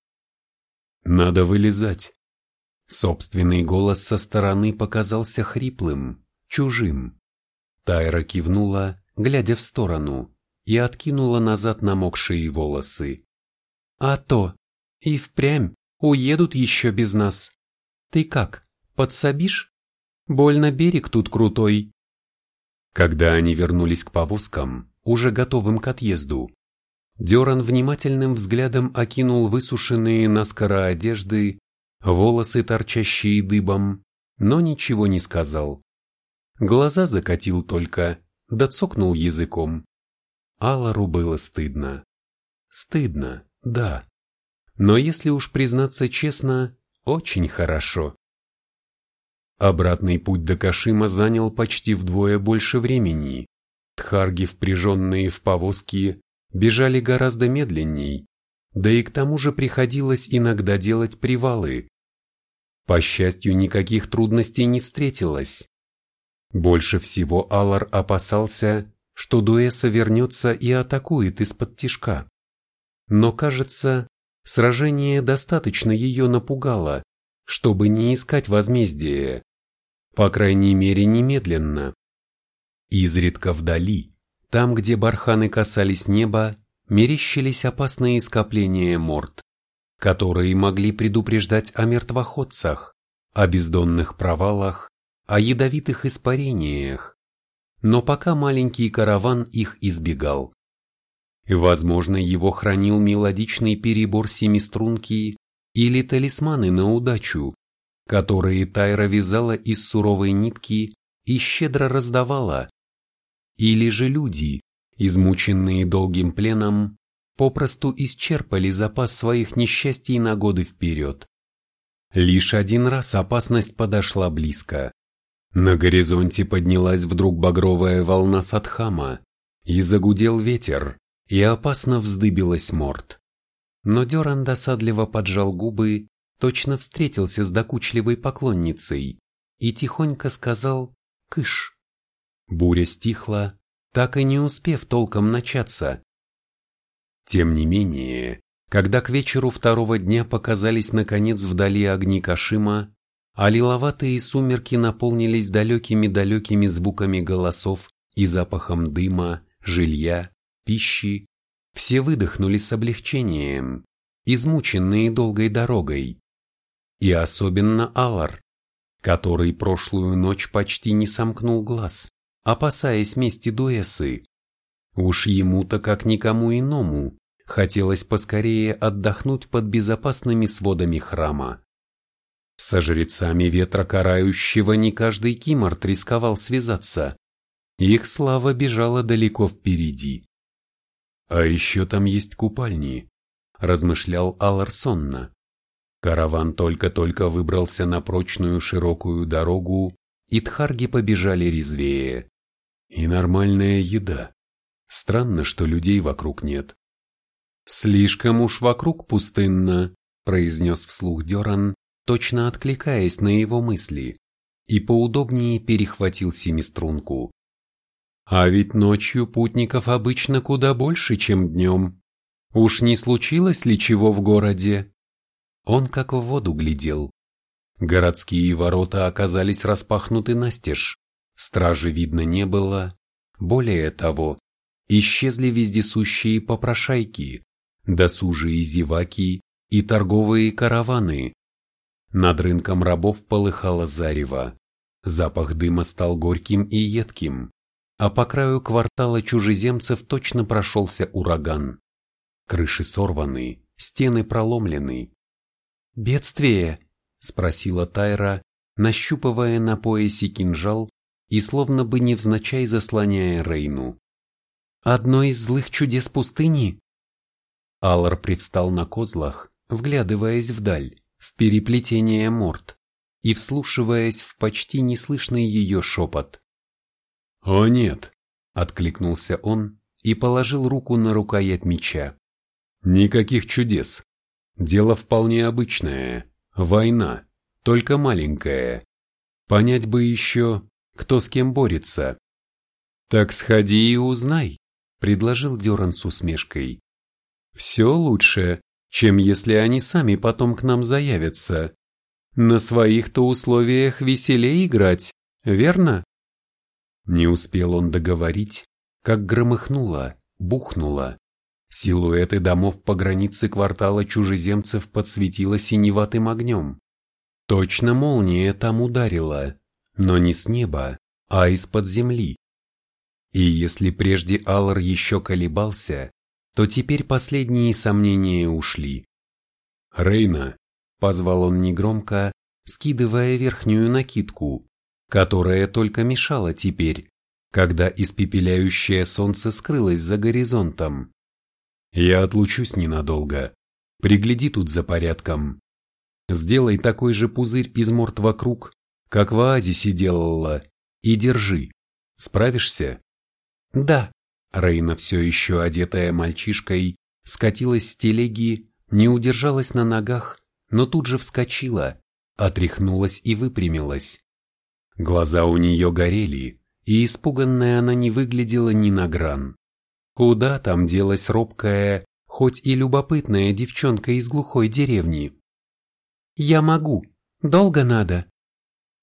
Speaker 1: «Надо вылезать!» Собственный голос со стороны показался хриплым, чужим. Тайра кивнула, глядя в сторону, и откинула назад намокшие волосы. «А то! И впрямь уедут еще без нас. Ты как, подсобишь? Больно берег тут крутой». Когда они вернулись к повозкам, уже готовым к отъезду, Деран внимательным взглядом окинул высушенные наскоро одежды, волосы, торчащие дыбом, но ничего не сказал. Глаза закатил только, да цокнул языком. Алару было стыдно. Стыдно, да. Но если уж признаться честно, очень хорошо. Обратный путь до Кашима занял почти вдвое больше времени. Тхарги, впряженные в повозки, бежали гораздо медленней, да и к тому же приходилось иногда делать привалы. По счастью, никаких трудностей не встретилось. Больше всего Аллар опасался, что Дуэса вернется и атакует из-под тишка. Но, кажется, сражение достаточно ее напугало, чтобы не искать возмездия. По крайней мере, немедленно. Изредка вдали, там, где барханы касались неба, мерещились опасные скопления морд, которые могли предупреждать о мертвоходцах, о бездонных провалах, о ядовитых испарениях. Но пока маленький караван их избегал. Возможно, его хранил мелодичный перебор семиструнки или талисманы на удачу, которые Тайра вязала из суровой нитки и щедро раздавала. Или же люди, измученные долгим пленом, попросту исчерпали запас своих несчастий на годы вперед. Лишь один раз опасность подошла близко. На горизонте поднялась вдруг багровая волна Садхама, и загудел ветер, и опасно вздыбилась морд. Но Деран досадливо поджал губы, точно встретился с докучливой поклонницей и тихонько сказал «Кыш». Буря стихла, так и не успев толком начаться. Тем не менее, когда к вечеру второго дня показались наконец вдали огни Кашима, а лиловатые сумерки наполнились далекими-далекими звуками голосов и запахом дыма, жилья, пищи, все выдохнули с облегчением, измученные долгой дорогой. И особенно Алар, который прошлую ночь почти не сомкнул глаз, опасаясь мести Дуэсы. Уж ему-то, как никому иному, хотелось поскорее отдохнуть под безопасными сводами храма. Со жрецами ветра карающего не каждый киморт рисковал связаться. Их слава бежала далеко впереди. А еще там есть купальни, размышлял Аларсонна. Караван только-только выбрался на прочную широкую дорогу, и тхарги побежали резвее. И нормальная еда. Странно, что людей вокруг нет. Слишком уж вокруг пустынно, произнес вслух Деран, точно откликаясь на его мысли, и поудобнее перехватил семиструнку. А ведь ночью путников обычно куда больше, чем днем. Уж не случилось ли чего в городе? Он как в воду глядел. Городские ворота оказались распахнуты настежь. Стражи видно не было. Более того, исчезли вездесущие попрошайки, досужие зеваки и торговые караваны. Над рынком рабов полыхало зарево. Запах дыма стал горьким и едким а по краю квартала чужеземцев точно прошелся ураган. Крыши сорваны, стены проломлены. «Бедствие?» – спросила Тайра, нащупывая на поясе кинжал и словно бы невзначай заслоняя Рейну. «Одно из злых чудес пустыни?» Аллар привстал на козлах, вглядываясь вдаль, в переплетение морд, и вслушиваясь в почти неслышный ее шепот. «О нет!» – откликнулся он и положил руку на рукоять меча. «Никаких чудес. Дело вполне обычное. Война, только маленькая. Понять бы еще, кто с кем борется». «Так сходи и узнай», – предложил Деран с усмешкой. «Все лучше, чем если они сами потом к нам заявятся. На своих-то условиях веселее играть, верно?» Не успел он договорить, как громыхнуло, бухнуло. Силуэты домов по границе квартала чужеземцев подсветило синеватым огнем. Точно молния там ударила, но не с неба, а из-под земли. И если прежде Аллар еще колебался, то теперь последние сомнения ушли. «Рейна», — позвал он негромко, скидывая верхнюю накидку, которая только мешала теперь, когда испепеляющее солнце скрылось за горизонтом. Я отлучусь ненадолго. Пригляди тут за порядком. Сделай такой же пузырь из морд вокруг, как в оазисе делала, и держи. Справишься?
Speaker 2: Да,
Speaker 1: Рейна, все еще одетая мальчишкой, скатилась с телеги, не удержалась на ногах, но тут же вскочила, отряхнулась и выпрямилась. Глаза у нее горели, и испуганная она не выглядела ни на гран. Куда там делась робкая, хоть и любопытная девчонка из глухой деревни?
Speaker 2: «Я могу. Долго надо?»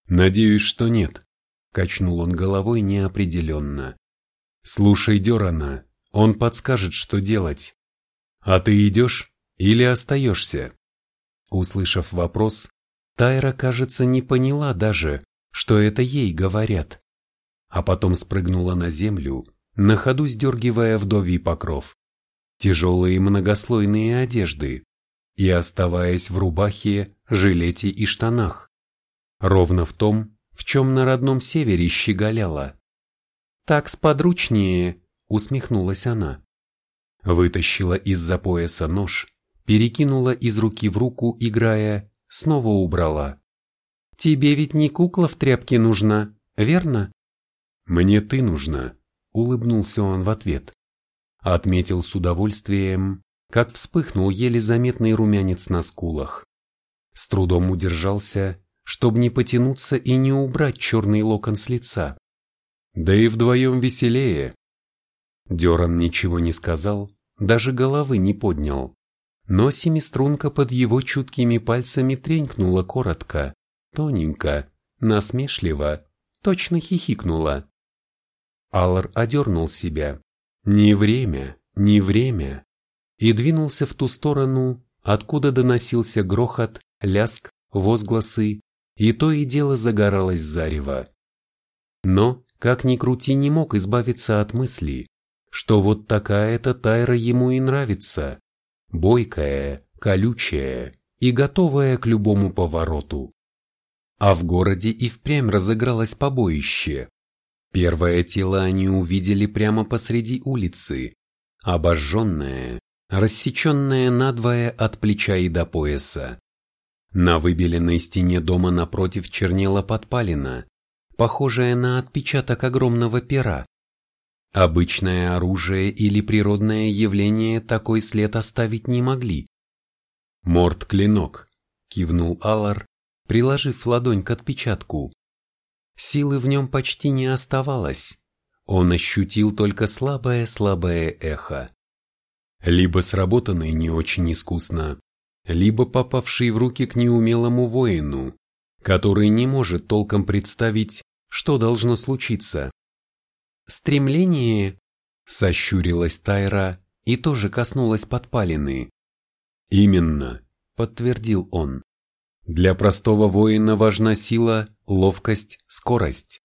Speaker 1: «Надеюсь, что нет», — качнул он головой неопределенно. «Слушай Дерана, он подскажет, что делать. А ты идешь или остаешься?» Услышав вопрос, Тайра, кажется, не поняла даже, что это ей говорят. А потом спрыгнула на землю, на ходу сдергивая вдовий покров, тяжелые многослойные одежды и оставаясь в рубахе, жилете и штанах, ровно в том, в чем на родном севере щеголяла.
Speaker 2: «Так сподручнее», — усмехнулась она.
Speaker 1: Вытащила из-за пояса нож, перекинула из руки в руку, играя, снова убрала.
Speaker 2: «Тебе ведь не кукла в тряпке нужна, верно?»
Speaker 1: «Мне ты нужна», — улыбнулся он в ответ. Отметил с удовольствием, как вспыхнул еле заметный румянец на скулах. С трудом удержался, чтобы не потянуться и не убрать черный локон с лица. Да и вдвоем веселее. Деран ничего не сказал, даже головы не поднял. Но семиструнка под его чуткими пальцами тренькнула коротко, тоненько, насмешливо, точно хихикнула. Аллар одернул себя. Не время, не время. И двинулся в ту сторону, откуда доносился грохот, ляск, возгласы, и то и дело загоралось зарево. Но, как ни крути, не мог избавиться от мысли, что вот такая-то Тайра ему и нравится, бойкая, колючая и готовая к любому повороту. А в городе и впрямь разыгралось побоище. Первое тело они увидели прямо посреди улицы, обожженное, рассеченное надвое от плеча и до пояса. На выбеленной стене дома напротив чернела подпалина, похожая на отпечаток огромного пера. Обычное оружие или природное явление такой след оставить не могли. «Морд-клинок», — кивнул Алар, приложив ладонь к отпечатку. Силы в нем почти не оставалось. Он ощутил только слабое-слабое эхо. Либо сработанный не очень искусно, либо попавший в руки к неумелому воину, который не может толком представить, что должно случиться.
Speaker 2: «Стремление?»
Speaker 1: – сощурилась Тайра и тоже коснулась подпалины. «Именно», – подтвердил он. «Для простого воина важна сила, ловкость, скорость.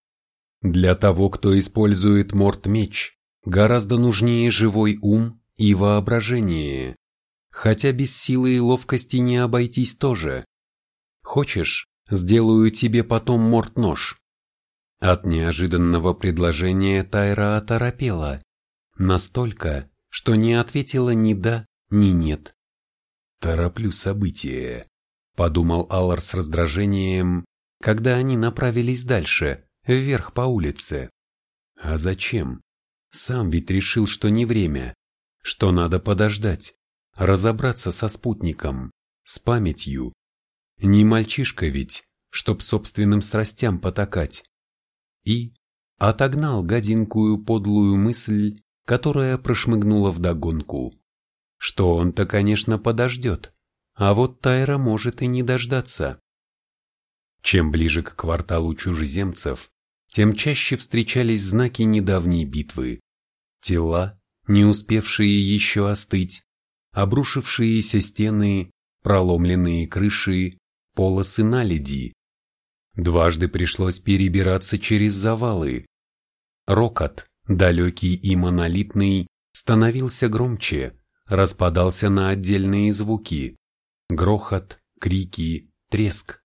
Speaker 1: Для того, кто использует морт-меч, гораздо нужнее живой ум и воображение. Хотя без силы и ловкости не обойтись тоже. Хочешь, сделаю тебе потом морт-нож. От неожиданного предложения Тайра оторопела. Настолько, что не ответила ни да, ни нет. «Тороплю события», — подумал Аллар с раздражением, когда они направились дальше, вверх по улице. А зачем? Сам ведь решил, что не время, что надо подождать, разобраться со спутником, с памятью. Не мальчишка ведь, чтоб собственным страстям потакать. И отогнал гадинкую подлую мысль, которая прошмыгнула вдогонку. Что он-то, конечно, подождет, а вот Тайра может и не дождаться. Чем ближе к кварталу чужеземцев, тем чаще встречались знаки недавней битвы. Тела, не успевшие еще остыть, обрушившиеся стены, проломленные крыши, полосы наледи. Дважды пришлось перебираться через завалы. Рокот, далекий и монолитный, становился громче, распадался на отдельные звуки. Грохот, крики, треск.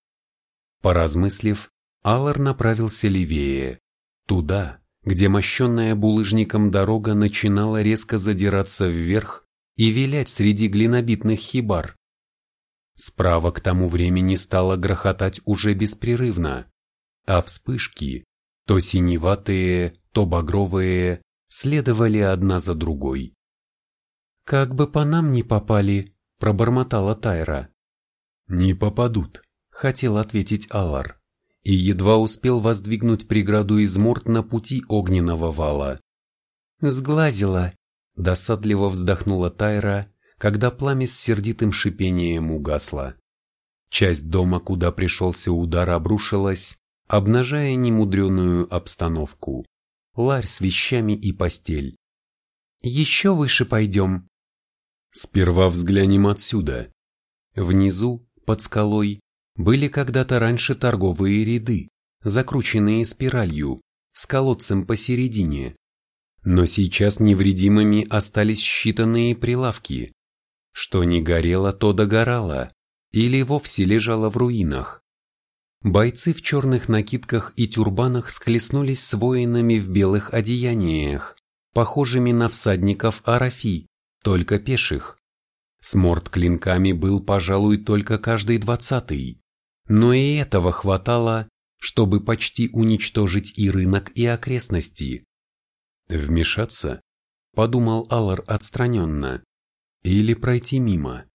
Speaker 1: Поразмыслив, Аллар направился левее, туда, где мощенная булыжником дорога начинала резко задираться вверх и вилять среди глинобитных хибар. Справа к тому времени стало грохотать уже беспрерывно, а вспышки, то синеватые, то багровые, следовали одна за другой.
Speaker 2: «Как бы по нам не попали», — пробормотала Тайра.
Speaker 1: «Не попадут», — хотел ответить Алар, и едва успел воздвигнуть преграду из морд на пути огненного вала.
Speaker 2: «Сглазила», —
Speaker 1: досадливо вздохнула Тайра, когда пламя с сердитым шипением угасло. Часть дома, куда пришелся удар, обрушилась, обнажая немудреную обстановку. Ларь с вещами и постель.
Speaker 2: «Еще выше пойдем».
Speaker 1: Сперва взглянем отсюда. Внизу, под скалой, были когда-то раньше торговые ряды, закрученные спиралью, с колодцем посередине. Но сейчас невредимыми остались считанные прилавки. Что не горело, то догорало, или вовсе лежало в руинах. Бойцы в черных накидках и тюрбанах схлестнулись с воинами в белых одеяниях, похожими на всадников Арафи, только пеших. Сморт клинками был, пожалуй, только каждый двадцатый, но и этого хватало, чтобы почти уничтожить и рынок, и окрестности. «Вмешаться?» – подумал Аллар отстраненно. «Или пройти мимо?»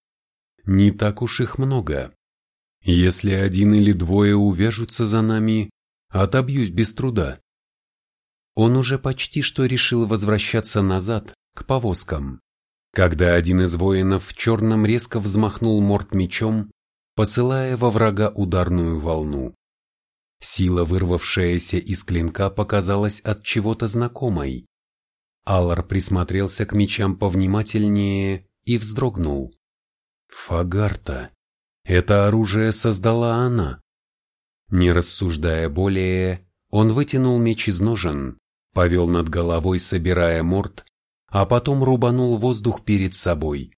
Speaker 1: «Не так уж их много. Если один или двое увяжутся за нами, отобьюсь без труда. Он уже почти что решил возвращаться назад, к повозкам, когда один из воинов в черном резко взмахнул морд мечом, посылая во врага ударную волну. Сила, вырвавшаяся из клинка, показалась от чего-то знакомой. Аллар присмотрелся к мечам повнимательнее и вздрогнул. Фагарта. Это оружие создала она. Не рассуждая более, он вытянул меч из ножен, повел над головой, собирая морд, а потом рубанул воздух перед собой.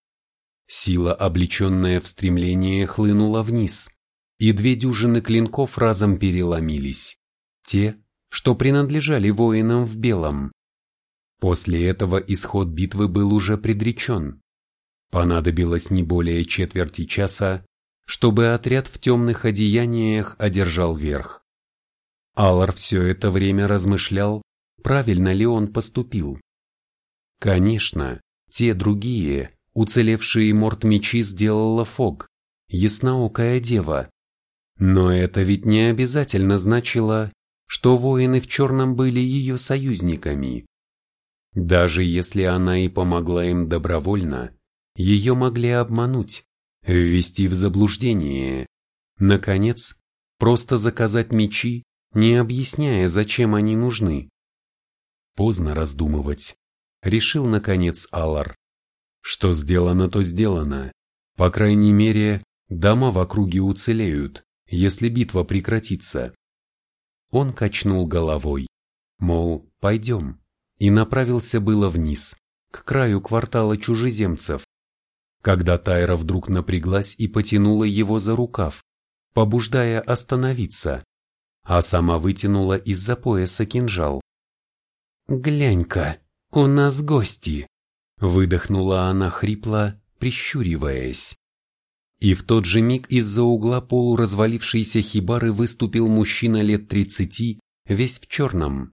Speaker 1: Сила, облеченная в стремление, хлынула вниз, и две дюжины клинков разом переломились. Те, что принадлежали воинам в белом. После этого исход битвы был уже предречен. Понадобилось не более четверти часа, чтобы отряд в темных одеяниях одержал верх. Аллар все это время размышлял, правильно ли он поступил. Конечно, те другие, уцелевшие морт-мечи сделала Фог, ясноокая дева. Но это ведь не обязательно значило, что воины в черном были ее союзниками. Даже если она и помогла им добровольно, ее могли обмануть, ввести в заблуждение. Наконец, просто заказать мечи, не объясняя, зачем они нужны. Поздно раздумывать. Решил, наконец, Алар. Что сделано, то сделано. По крайней мере, дома в округе уцелеют, если битва прекратится. Он качнул головой, мол, пойдем, и направился было вниз, к краю квартала чужеземцев, когда Тайра вдруг напряглась и потянула его за рукав, побуждая остановиться, а сама вытянула из-за пояса кинжал. «Глянь-ка, у нас гости!» — выдохнула она хрипло, прищуриваясь. И в тот же миг из-за угла полуразвалившейся хибары выступил мужчина лет тридцати, весь в черном.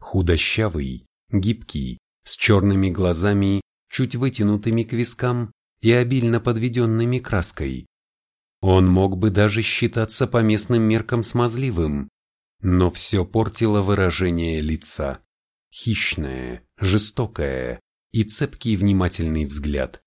Speaker 1: Худощавый, гибкий, с черными глазами, чуть вытянутыми к вискам и обильно подведенными краской. Он мог бы даже считаться по местным меркам смазливым, но все портило выражение лица. Хищное, жестокое и цепкий внимательный взгляд.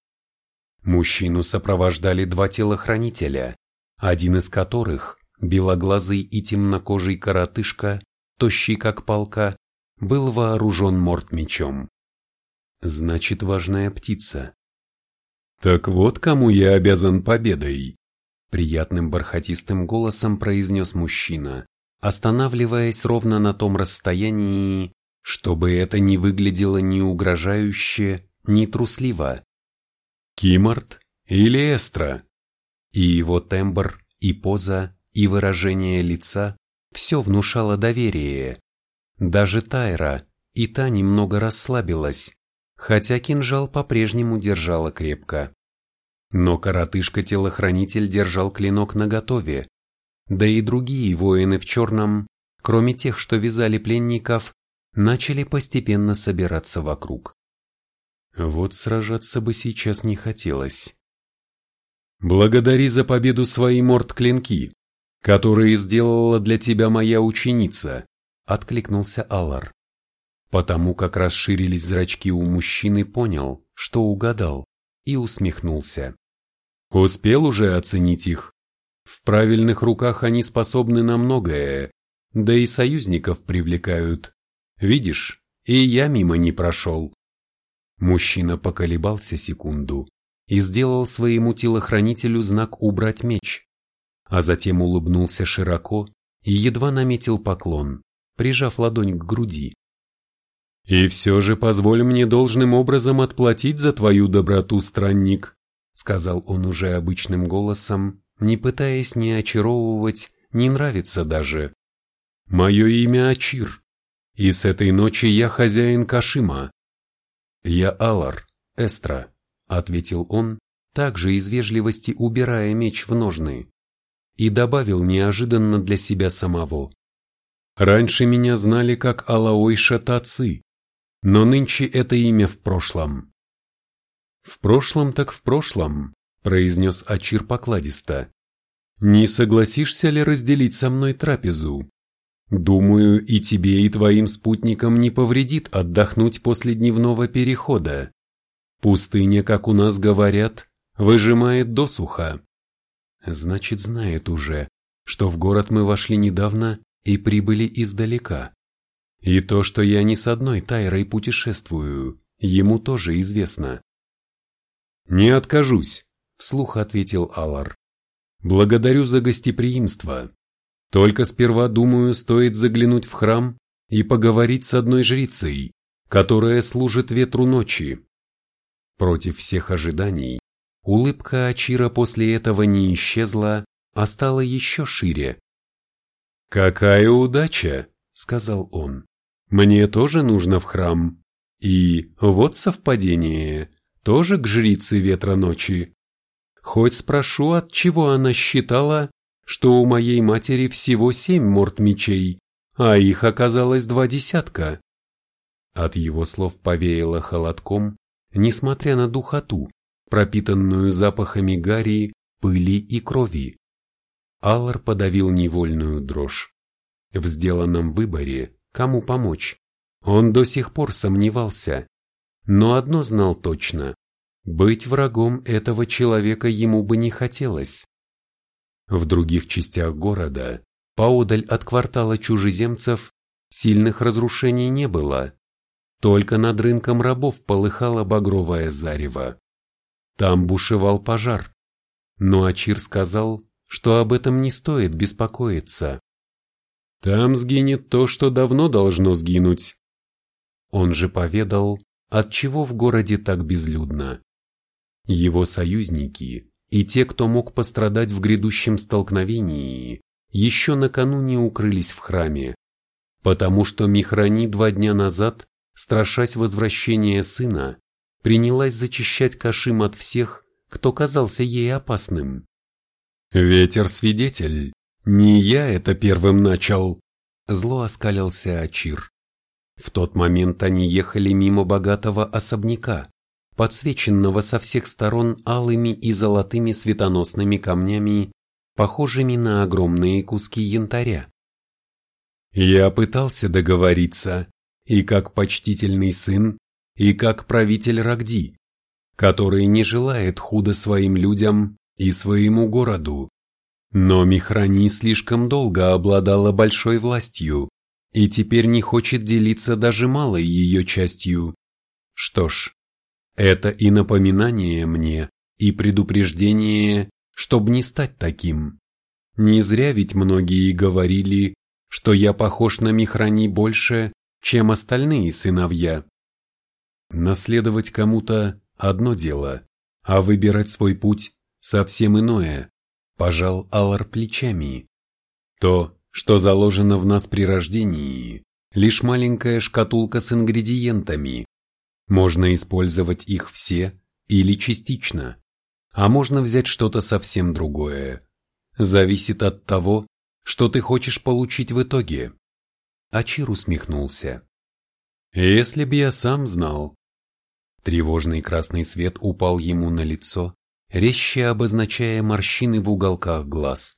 Speaker 1: Мужчину сопровождали два телохранителя, один из которых, белоглазый и темнокожий коротышка, тощий как палка, был вооружен морд-мечом. Значит, важная птица. «Так вот кому я обязан победой!» Приятным бархатистым голосом произнес мужчина, останавливаясь ровно на том расстоянии, чтобы это не выглядело ни угрожающе, ни трусливо. Кимарт или Эстра? И его тембр, и поза, и выражение лица все внушало доверие. Даже Тайра, и та немного расслабилась, хотя кинжал по-прежнему держала крепко. Но коротышка-телохранитель держал клинок наготове, да и другие воины в черном, кроме тех, что вязали пленников, начали постепенно собираться вокруг.
Speaker 2: Вот сражаться бы сейчас не хотелось. Благодари за победу свои морд-клинки, которые сделала для тебя моя ученица, откликнулся Аллар. Потому как расширились зрачки у мужчины, понял, что угадал, и усмехнулся. Успел уже оценить их. В правильных руках они способны на многое, да и союзников привлекают. Видишь, и я мимо не прошел. Мужчина поколебался секунду и сделал своему телохранителю знак «убрать меч», а затем улыбнулся широко и едва наметил поклон, прижав ладонь к груди. «И все же позволь мне должным образом отплатить за твою доброту, странник», сказал он уже обычным голосом, не пытаясь ни очаровывать, ни нравиться даже. «Мое имя Ачир, и с этой ночи я хозяин Кашима». «Я Алар, Эстра», — ответил он, также из вежливости убирая меч в ножны, и добавил неожиданно для себя самого. «Раньше меня знали как Алаойша Таци, но нынче это имя в прошлом. В прошлом так в прошлом, произнес Ачир покладисто. Не согласишься ли разделить со мной трапезу? Думаю, и тебе, и твоим спутникам не повредит отдохнуть после дневного перехода. Пустыня, как у нас говорят, выжимает досуха. Значит, знает уже, что в город мы вошли недавно и прибыли издалека. И то, что я не с одной Тайрой путешествую, ему тоже известно. «Не откажусь», — вслух ответил Алар. «Благодарю за гостеприимство. Только сперва, думаю, стоит заглянуть в храм и поговорить с одной жрицей, которая служит ветру ночи». Против всех ожиданий, улыбка Ачира после этого не исчезла, а стала еще шире. «Какая удача!» — сказал он. Мне тоже нужно в храм. И вот совпадение, тоже к жрице ветра ночи. Хоть спрошу, от чего она считала, что у моей матери всего семь морд мечей, а их оказалось два десятка. От его слов повеяло холодком, несмотря на духоту, пропитанную запахами гари, пыли и крови. Аллар подавил невольную дрожь. В сделанном выборе кому помочь. Он до сих пор сомневался, но одно знал точно – быть врагом этого человека ему бы не хотелось. В других частях города, поодаль от квартала чужеземцев, сильных разрушений не было. Только над рынком рабов полыхало багровое зарево. Там бушевал пожар. Но Ачир сказал, что об этом не стоит беспокоиться. Там сгинет то, что давно должно сгинуть. Он же поведал, от чего в городе так безлюдно. Его союзники и те, кто мог пострадать в грядущем столкновении, еще накануне укрылись в храме, потому что Михрани два дня назад, страшась возвращения сына, принялась зачищать Кашим от всех, кто казался ей опасным. «Ветер-свидетель», «Не я это первым начал!» Зло оскалился Ачир. В тот момент они ехали мимо богатого особняка, подсвеченного со всех сторон алыми и золотыми светоносными камнями, похожими на огромные куски янтаря. Я пытался договориться, и как почтительный сын, и как правитель Рагди, который не желает худо своим людям и своему городу. Но Михрани слишком долго обладала большой властью и теперь не хочет делиться даже малой ее частью. Что ж, это и напоминание мне, и предупреждение, чтобы не стать таким. Не зря ведь многие говорили, что я похож на Михрани больше, чем остальные сыновья. Наследовать кому-то – одно дело, а выбирать свой путь – совсем иное. Пожал Аллар плечами. То, что заложено в нас при рождении, лишь маленькая шкатулка с ингредиентами. Можно использовать их все или частично, а можно взять что-то совсем другое. Зависит от того, что ты хочешь получить в итоге. Ачир усмехнулся.
Speaker 1: Если б я сам знал. Тревожный красный свет упал ему на лицо, резче обозначая морщины в уголках глаз,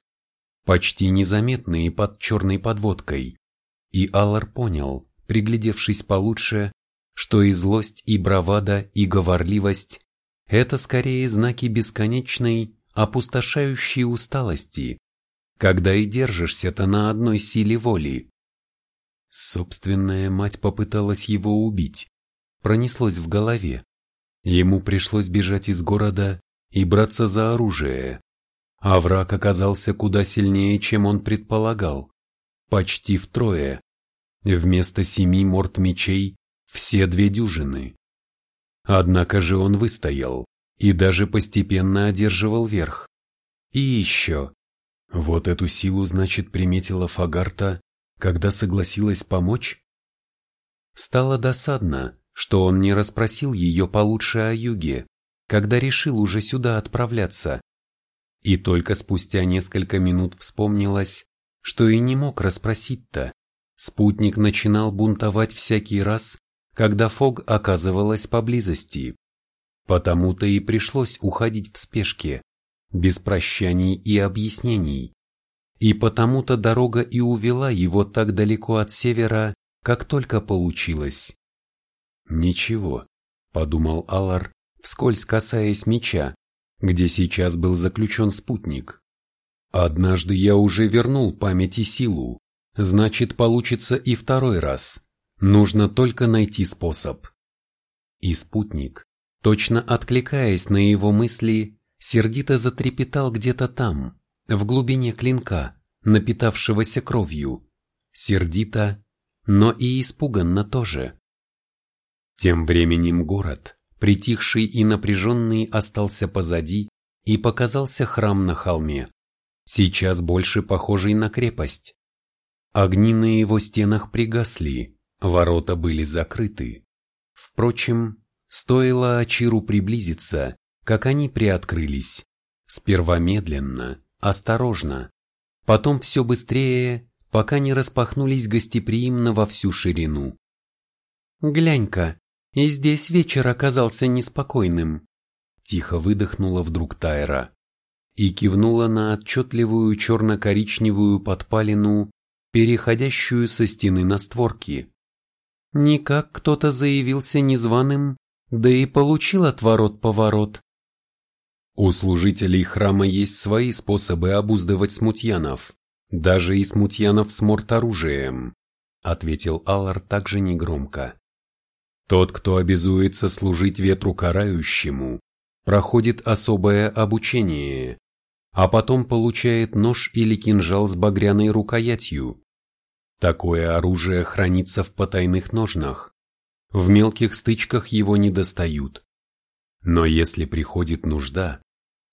Speaker 1: почти незаметные под черной подводкой. И Аллар понял, приглядевшись получше, что и злость, и бравада, и говорливость – это скорее знаки бесконечной, опустошающей усталости, когда и держишься-то на одной силе воли. Собственная мать попыталась его убить, пронеслось в голове. Ему пришлось бежать из города и браться за оружие, а враг оказался куда сильнее, чем он предполагал, почти втрое. Вместо семи морд мечей все две дюжины. Однако же он выстоял и даже постепенно одерживал верх. И еще. Вот эту силу, значит, приметила Фагарта, когда согласилась помочь? Стало досадно, что он не расспросил ее получше о юге, когда решил уже сюда отправляться. И только спустя несколько минут вспомнилось, что и не мог расспросить-то. Спутник начинал бунтовать всякий раз, когда Фог оказывалась поблизости. Потому-то и пришлось уходить в спешке, без прощаний и объяснений. И потому-то дорога и увела его так далеко от севера, как только получилось. «Ничего», — подумал Алар, вскользь касаясь меча, где сейчас был заключен спутник. «Однажды я уже вернул память и силу, значит, получится и второй раз. Нужно только найти способ. И спутник, точно откликаясь на его мысли, сердито затрепетал где-то там, в глубине клинка, напитавшегося кровью. Сердито, но и испуганно тоже. Тем временем город, притихший и напряженный, остался позади, и показался храм на холме, сейчас больше похожий на крепость. Огни на его стенах пригасли, Ворота были закрыты. Впрочем, стоило Ачиру приблизиться, как они приоткрылись. Сперва медленно, осторожно, потом все быстрее, пока не распахнулись гостеприимно во всю ширину. «Глянь-ка, и здесь вечер оказался неспокойным», тихо выдохнула вдруг Тайра и кивнула на отчетливую черно-коричневую подпалину, переходящую со стены на створки. Никак кто-то заявился незваным, да и получил отворот-поворот. У служителей храма есть свои способы обуздывать смутьянов, даже и смутьянов с морторужием, ответил Аллар также негромко. Тот, кто обязуется служить ветру карающему, проходит особое обучение, а потом получает нож или кинжал с багряной рукоятью. Такое оружие хранится в потайных ножнах. В мелких стычках его не достают. Но если приходит нужда,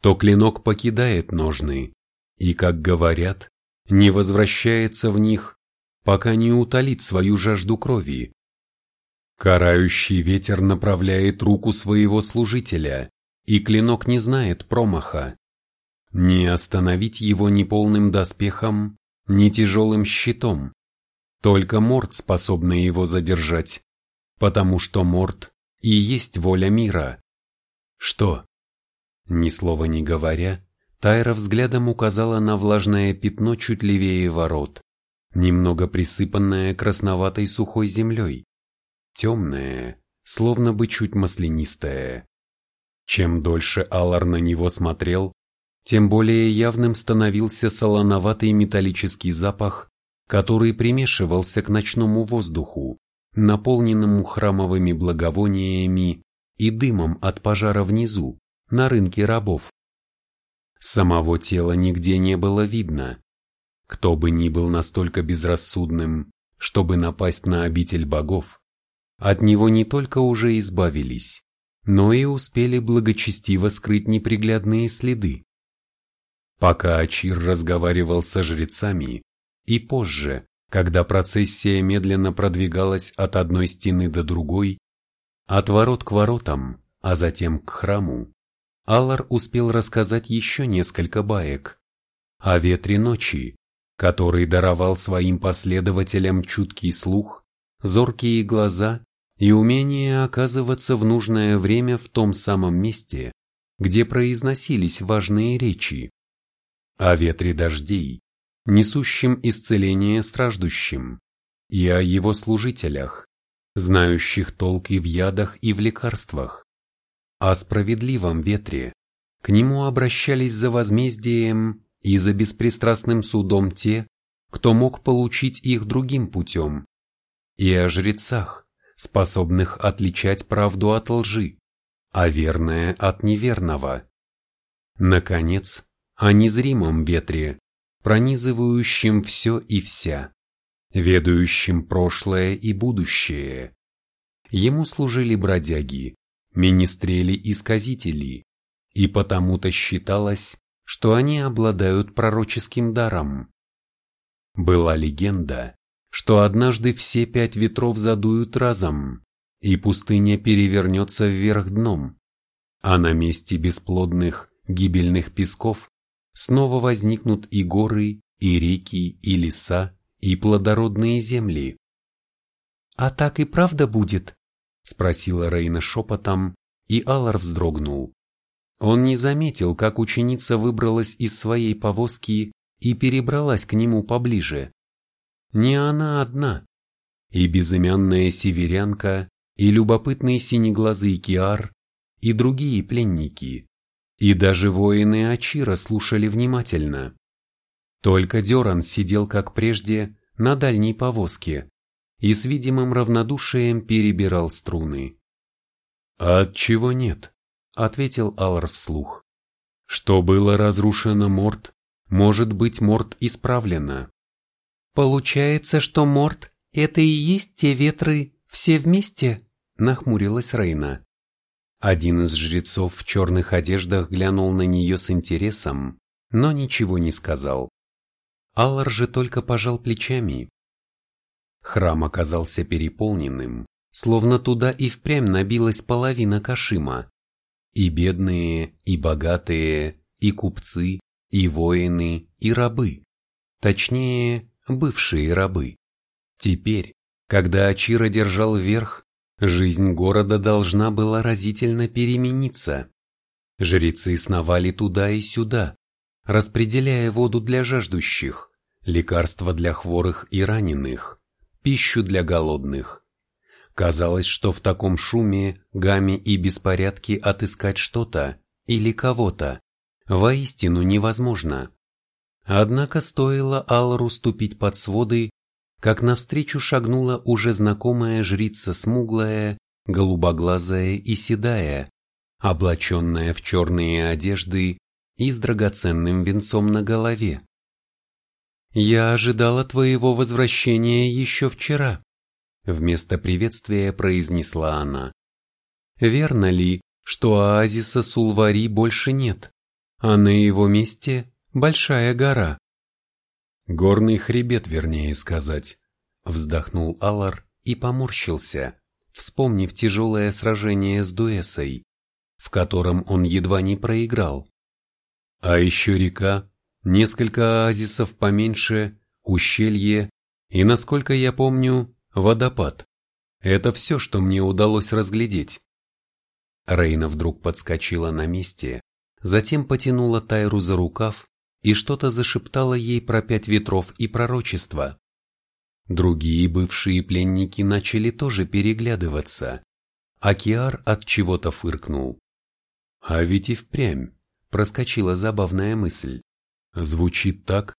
Speaker 1: то клинок покидает ножны и, как говорят, не возвращается в них, пока не утолит свою жажду крови. Карающий ветер направляет руку своего служителя, и клинок не знает промаха. Не остановить его ни полным доспехом, ни тяжелым щитом. Только Морд способна его задержать, потому что Морд и есть воля мира. Что? Ни слова не говоря, Тайра взглядом указала на влажное пятно чуть левее ворот, немного присыпанное красноватой сухой землей. Темное, словно бы чуть маслянистое. Чем дольше Аллар на него смотрел, тем более явным становился солоноватый металлический запах, который примешивался к ночному воздуху, наполненному храмовыми благовониями и дымом от пожара внизу, на рынке рабов. Самого тела нигде не было видно. Кто бы ни был настолько безрассудным, чтобы напасть на обитель богов, от него не только уже избавились, но и успели благочестиво скрыть неприглядные следы. Пока Ачир разговаривал со жрецами, и позже, когда процессия медленно продвигалась от одной стены до другой, от ворот к воротам, а затем к храму, Аллар успел рассказать еще несколько баек о ветре ночи, который даровал своим последователям чуткий слух, зоркие глаза и умение оказываться в нужное время в том самом месте, где произносились важные речи, о ветре дождей, несущем исцеление страждущим, и о его служителях, знающих толк и в ядах и в лекарствах, о справедливом ветре, к нему обращались за возмездием и за беспристрастным судом те, кто мог получить их другим путем, и о жрецах, способных отличать правду от лжи, а верное от неверного. Наконец, о незримом ветре, пронизывающем все и вся, ведающем прошлое и будущее. Ему служили бродяги, министрели и сказители, и потому-то считалось, что они обладают пророческим даром. Была легенда, что однажды все пять ветров задуют разом, и пустыня перевернется вверх дном, а на месте бесплодных, гибельных песков снова возникнут и горы, и реки, и леса, и плодородные земли.
Speaker 2: «А так и правда будет?»
Speaker 1: — спросила Рейна шепотом, и Алар вздрогнул. Он не заметил, как ученица выбралась из своей повозки и перебралась к нему поближе. Не она одна. И безымянная северянка, и любопытный синеглазый Киар, и другие пленники, и даже воины Ачира слушали внимательно. Только Деран сидел, как прежде, на дальней повозке и с видимым равнодушием перебирал струны. «А от чего нет?» — ответил Алр вслух. «Что было разрушено Морт, может быть Морт исправлено».
Speaker 2: «Получается, что Морт — это и есть те ветры, все вместе?» — нахмурилась Рейна.
Speaker 1: Один из жрецов в черных одеждах глянул на нее с интересом, но ничего не сказал. Аллар же только пожал плечами. Храм оказался переполненным, словно туда и впрямь набилась половина Кашима. И бедные, и богатые, и купцы, и воины, и рабы. Точнее, бывшие рабы. Теперь, когда Ачира держал верх, жизнь города должна была разительно перемениться. Жрецы сновали туда и сюда, распределяя воду для жаждущих, лекарства для хворых и раненых, пищу для голодных. Казалось, что в таком шуме, гамме и беспорядке отыскать что-то или кого-то воистину невозможно. Однако стоило Алру ступить под своды, как навстречу шагнула уже знакомая жрица смуглая, голубоглазая и седая, облаченная в черные одежды и с драгоценным венцом на голове. «Я ожидала твоего возвращения еще вчера», вместо приветствия произнесла она. «Верно ли, что оазиса Сулвари больше нет, а на его месте большая гора?» «Горный хребет, вернее сказать», вздохнул Алар и поморщился, вспомнив тяжелое сражение с Дуэсой, в котором он едва не проиграл. А еще река, несколько оазисов поменьше, ущелье и, насколько я помню, водопад. Это все, что мне удалось разглядеть. Рейна вдруг подскочила на месте, затем потянула Тайру за рукав и что-то зашептала ей про пять ветров и пророчество. Другие бывшие пленники начали тоже переглядываться, а Киар от чего-то фыркнул. А ведь и впрямь проскочила забавная мысль. Звучит так,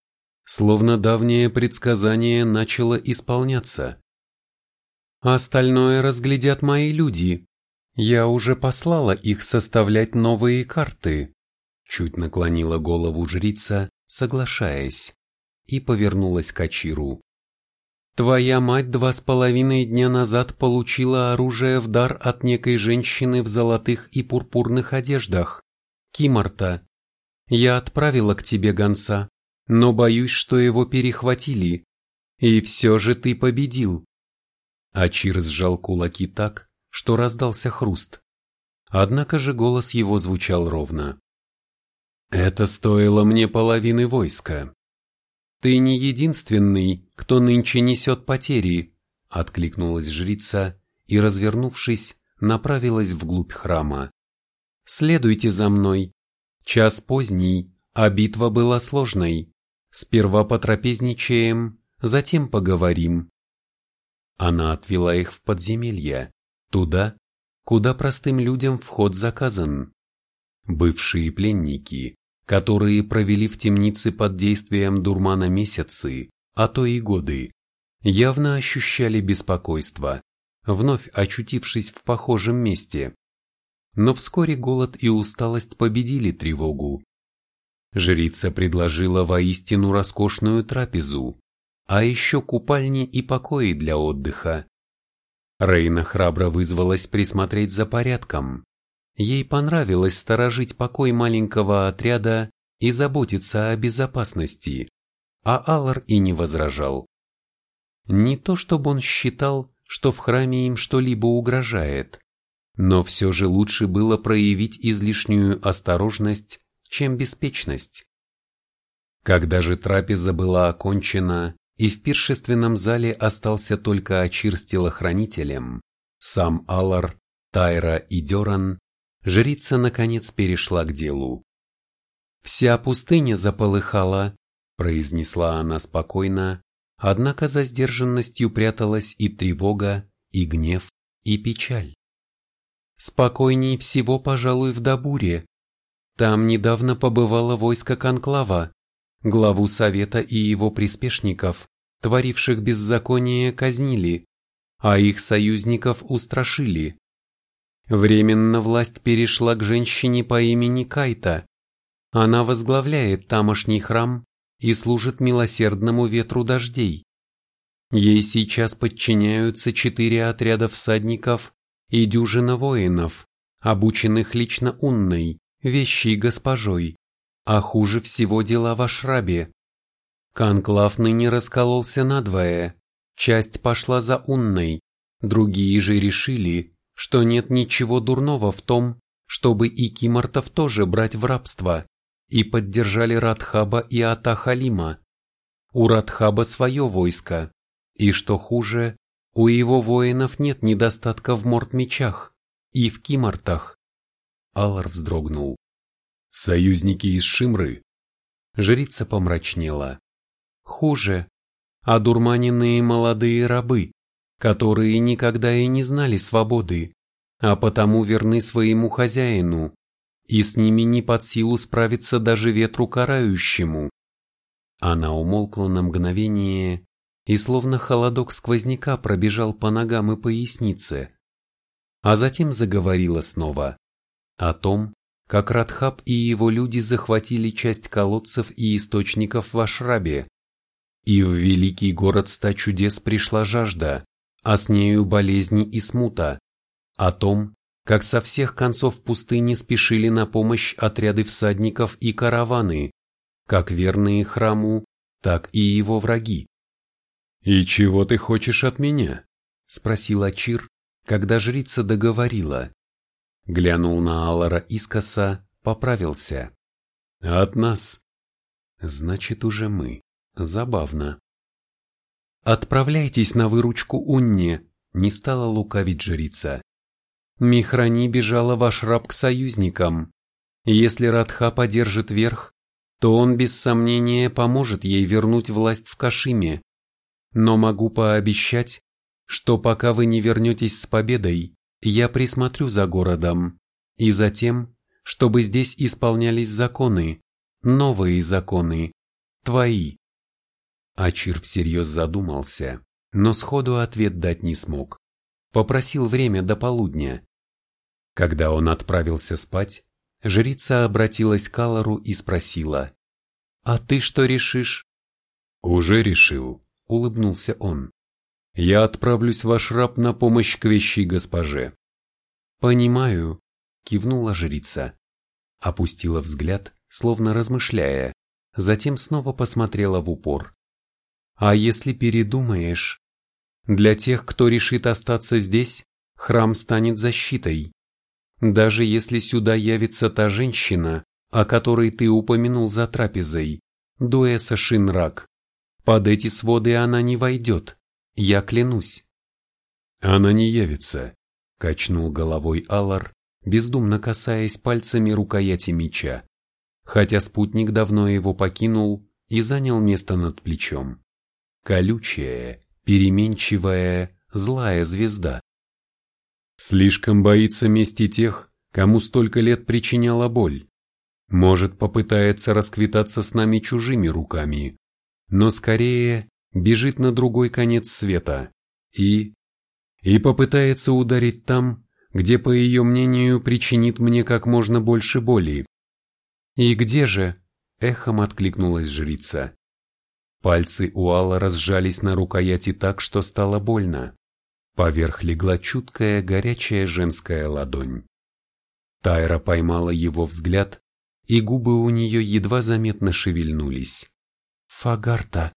Speaker 1: словно давнее предсказание начало исполняться. Остальное разглядят мои люди. Я уже послала их составлять новые карты. Чуть наклонила голову жрица, соглашаясь, и повернулась к Ачиру. Твоя мать два с половиной дня назад получила оружие в дар от некой женщины в золотых и пурпурных одеждах. Кимарта. Я отправила к тебе гонца, но боюсь, что его перехватили. И все же ты победил. Ачир сжал кулаки так, что раздался хруст. Однако же голос его звучал ровно. Это стоило мне половины войска. Ты не единственный, кто нынче несет потери, откликнулась жрица, и, развернувшись, направилась вглубь храма. «Следуйте за мной. Час поздний, а битва была сложной. Сперва потрапезничаем, затем поговорим». Она отвела их в подземелье, туда, куда простым людям вход заказан. Бывшие пленники, которые провели в темнице под действием дурмана месяцы, а то и годы, явно ощущали беспокойство, вновь очутившись в похожем месте. Но вскоре голод и усталость победили тревогу. Жрица предложила воистину роскошную трапезу, а еще купальни и покои для отдыха. Рейна храбро вызвалась присмотреть за порядком. Ей понравилось сторожить покой маленького отряда и заботиться о безопасности, а Аллар и не возражал. Не то чтобы он считал, что в храме им что-либо угрожает, но все же лучше было проявить излишнюю осторожность, чем беспечность. Когда же трапеза была окончена, и в пиршественном зале остался только Ачир с телохранителем, сам Алар, Тайра и Деран, жрица наконец перешла к делу. «Вся пустыня заполыхала», — произнесла она спокойно, однако за сдержанностью пряталась и тревога, и гнев, и печаль. Спокойней всего, пожалуй, в Дабуре. Там недавно побывало войско Конклава, Главу совета и его приспешников, творивших беззаконие, казнили, а их союзников устрашили. Временно власть перешла к женщине по имени Кайта. Она возглавляет тамошний храм и служит милосердному ветру дождей. Ей сейчас подчиняются четыре отряда всадников и дюжина воинов, обученных лично Унной, вещей госпожой. А хуже всего дела в Ашрабе. Конклав ныне раскололся надвое, часть пошла за Унной, другие же решили, что нет ничего дурного в том, чтобы и Кимартов тоже брать в рабство, и поддержали Радхаба и Атахалима. У Радхаба свое войско, и что хуже, у его воинов нет недостатка в мортмечах и в кимартах. Аллар вздрогнул.
Speaker 2: Союзники из Шимры?
Speaker 1: Жрица помрачнела. Хуже. Одурманенные молодые рабы, которые никогда и не знали свободы, а потому верны своему хозяину, и с ними не под силу справиться даже ветру карающему. Она умолкла на мгновение, и словно холодок сквозняка пробежал по ногам и пояснице, а затем заговорила снова о том, как Радхаб и его люди захватили часть колодцев и источников в Ашрабе. И в великий город ста чудес пришла жажда, а с нею болезни и смута. О том, как со всех концов пустыни спешили на помощь отряды всадников и караваны, как верные храму, так и его враги.
Speaker 2: «И чего ты хочешь от меня?»
Speaker 1: – спросила Чир, когда жрица договорила. Глянул на Аллара искоса, поправился.
Speaker 2: От нас.
Speaker 1: Значит, уже мы. Забавно. Отправляйтесь на выручку Унне, не стала лукавить жрица. Михрани бежала ваш раб к союзникам. Если Радха подержит верх, то он без сомнения поможет ей вернуть власть в Кашиме. Но могу пообещать, что пока вы не вернетесь с победой, я присмотрю за городом, и затем, чтобы здесь исполнялись законы, новые законы, твои. Ачир всерьез задумался, но сходу ответ дать не смог. Попросил время до полудня. Когда он отправился спать, жрица обратилась к Алару и спросила, «А ты что решишь?»
Speaker 2: «Уже решил», — улыбнулся он я отправлюсь в Ашраб на помощь к вещей госпоже.
Speaker 1: Понимаю, кивнула жрица. Опустила взгляд, словно размышляя, затем снова посмотрела в упор. А если передумаешь? Для тех, кто решит остаться здесь, храм станет защитой. Даже если сюда явится та женщина, о которой ты упомянул за трапезой, Дуэса Шинрак, под эти своды она не войдет. Я клянусь.
Speaker 2: Она не явится, качнул головой Алар, бездумно касаясь пальцами рукояти меча, хотя спутник давно его покинул и занял место над плечом. Колючая, переменчивая, злая звезда. Слишком боится мести тех, кому столько лет причиняла боль. Может, попытается расквитаться с нами чужими руками, но скорее бежит на другой конец света и... и попытается ударить там, где, по ее мнению, причинит мне как можно больше боли. «И где же?» – эхом откликнулась жрица. Пальцы у Алла разжались на рукояти так, что стало больно. Поверх легла чуткая горячая женская ладонь. Тайра поймала его взгляд, и губы у нее едва заметно шевельнулись. «Фагарта!»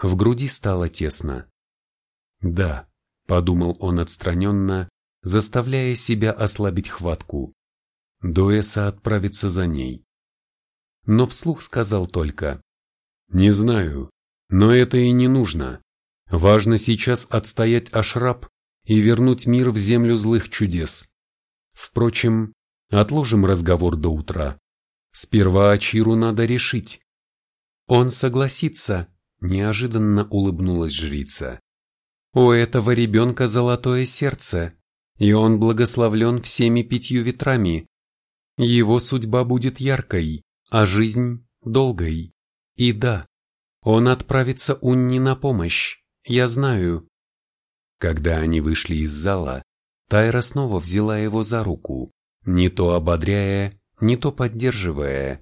Speaker 2: В груди стало тесно. «Да», — подумал он отстраненно, заставляя себя ослабить хватку. Дуэса отправится за ней. Но вслух сказал только «Не знаю, но это и не нужно. Важно сейчас отстоять Ашраб и вернуть мир в землю злых чудес. Впрочем, отложим разговор до утра. Сперва Ачиру надо решить. Он согласится, неожиданно улыбнулась жрица. У этого ребенка золотое сердце, и он благословлен всеми пятью ветрами. Его судьба будет яркой, а жизнь – долгой. И да, он отправится Унни на помощь, я знаю. Когда они вышли из зала, Тайра снова взяла его за руку, не то ободряя, не то поддерживая.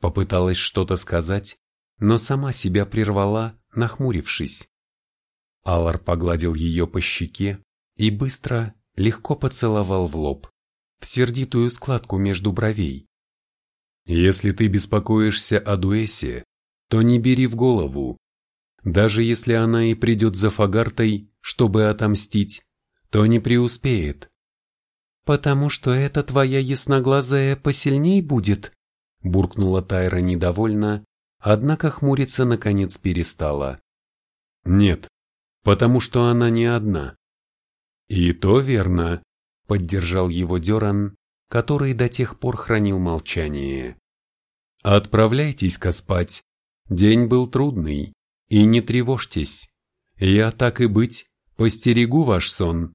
Speaker 2: Попыталась что-то сказать, но сама себя прервала, нахмурившись. Алар погладил ее по щеке и быстро, легко поцеловал в лоб, в сердитую складку между бровей. «Если ты беспокоишься о Дуэсе, то не бери в голову. Даже если она и придет за Фагартой, чтобы отомстить, то не преуспеет. «Потому что эта твоя ясноглазая посильней будет?» буркнула Тайра недовольно, однако хмуриться наконец перестала. «Нет, потому что она не одна». «И то верно», — поддержал его Деран, который до тех пор хранил молчание. «Отправляйтесь-ка спать. День был трудный, и не тревожьтесь. Я, так и быть, постерегу ваш сон».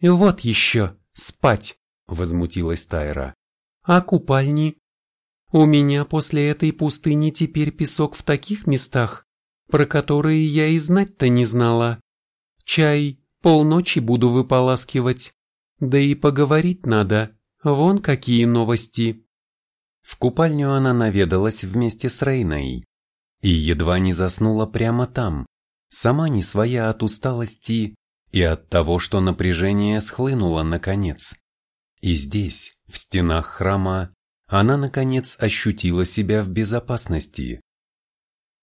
Speaker 2: «Вот еще!» «Спать!» – возмутилась Тайра. «А купальни? У меня после этой пустыни теперь песок в таких местах, про которые я и знать-то не знала. Чай полночи буду выполаскивать, да и поговорить надо, вон какие новости». В купальню она наведалась вместе с Рейной и едва не заснула прямо там, сама не своя от усталости и от того, что напряжение схлынуло наконец. И здесь, в стенах храма, она наконец ощутила себя в безопасности.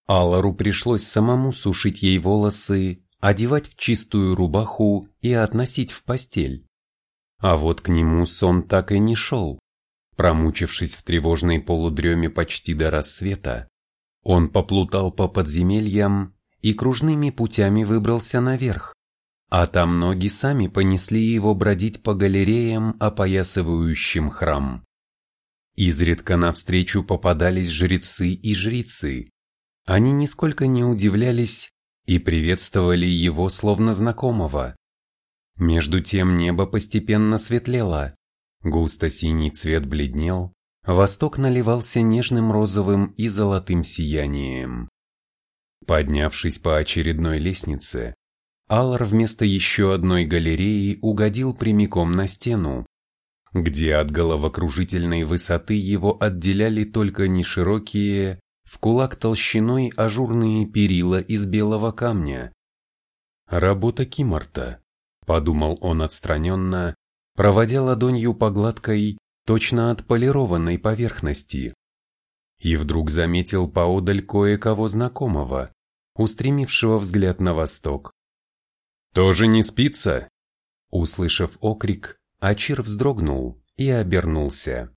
Speaker 2: Алару пришлось самому сушить ей волосы, одевать в чистую рубаху и относить в постель. А вот к нему сон так и не шел. Промучившись в тревожной полудреме почти до рассвета, он поплутал по подземельям и кружными путями выбрался наверх, а там ноги сами понесли его бродить по галереям, опоясывающим храм. Изредка навстречу попадались жрецы и жрицы. Они нисколько не удивлялись и приветствовали его словно знакомого. Между тем небо постепенно светлело, густо синий цвет бледнел, восток наливался нежным розовым и золотым сиянием. Поднявшись по очередной лестнице, Аллар вместо еще одной галереи угодил прямиком на стену, где от головокружительной высоты его отделяли только неширокие, в кулак толщиной ажурные перила из белого камня. «Работа Кимарта», — подумал он отстраненно, проводя ладонью по гладкой, точно отполированной поверхности. И вдруг заметил поодаль кое-кого знакомого, устремившего взгляд на восток. «Тоже не спится?» Услышав окрик, Ачир вздрогнул и обернулся.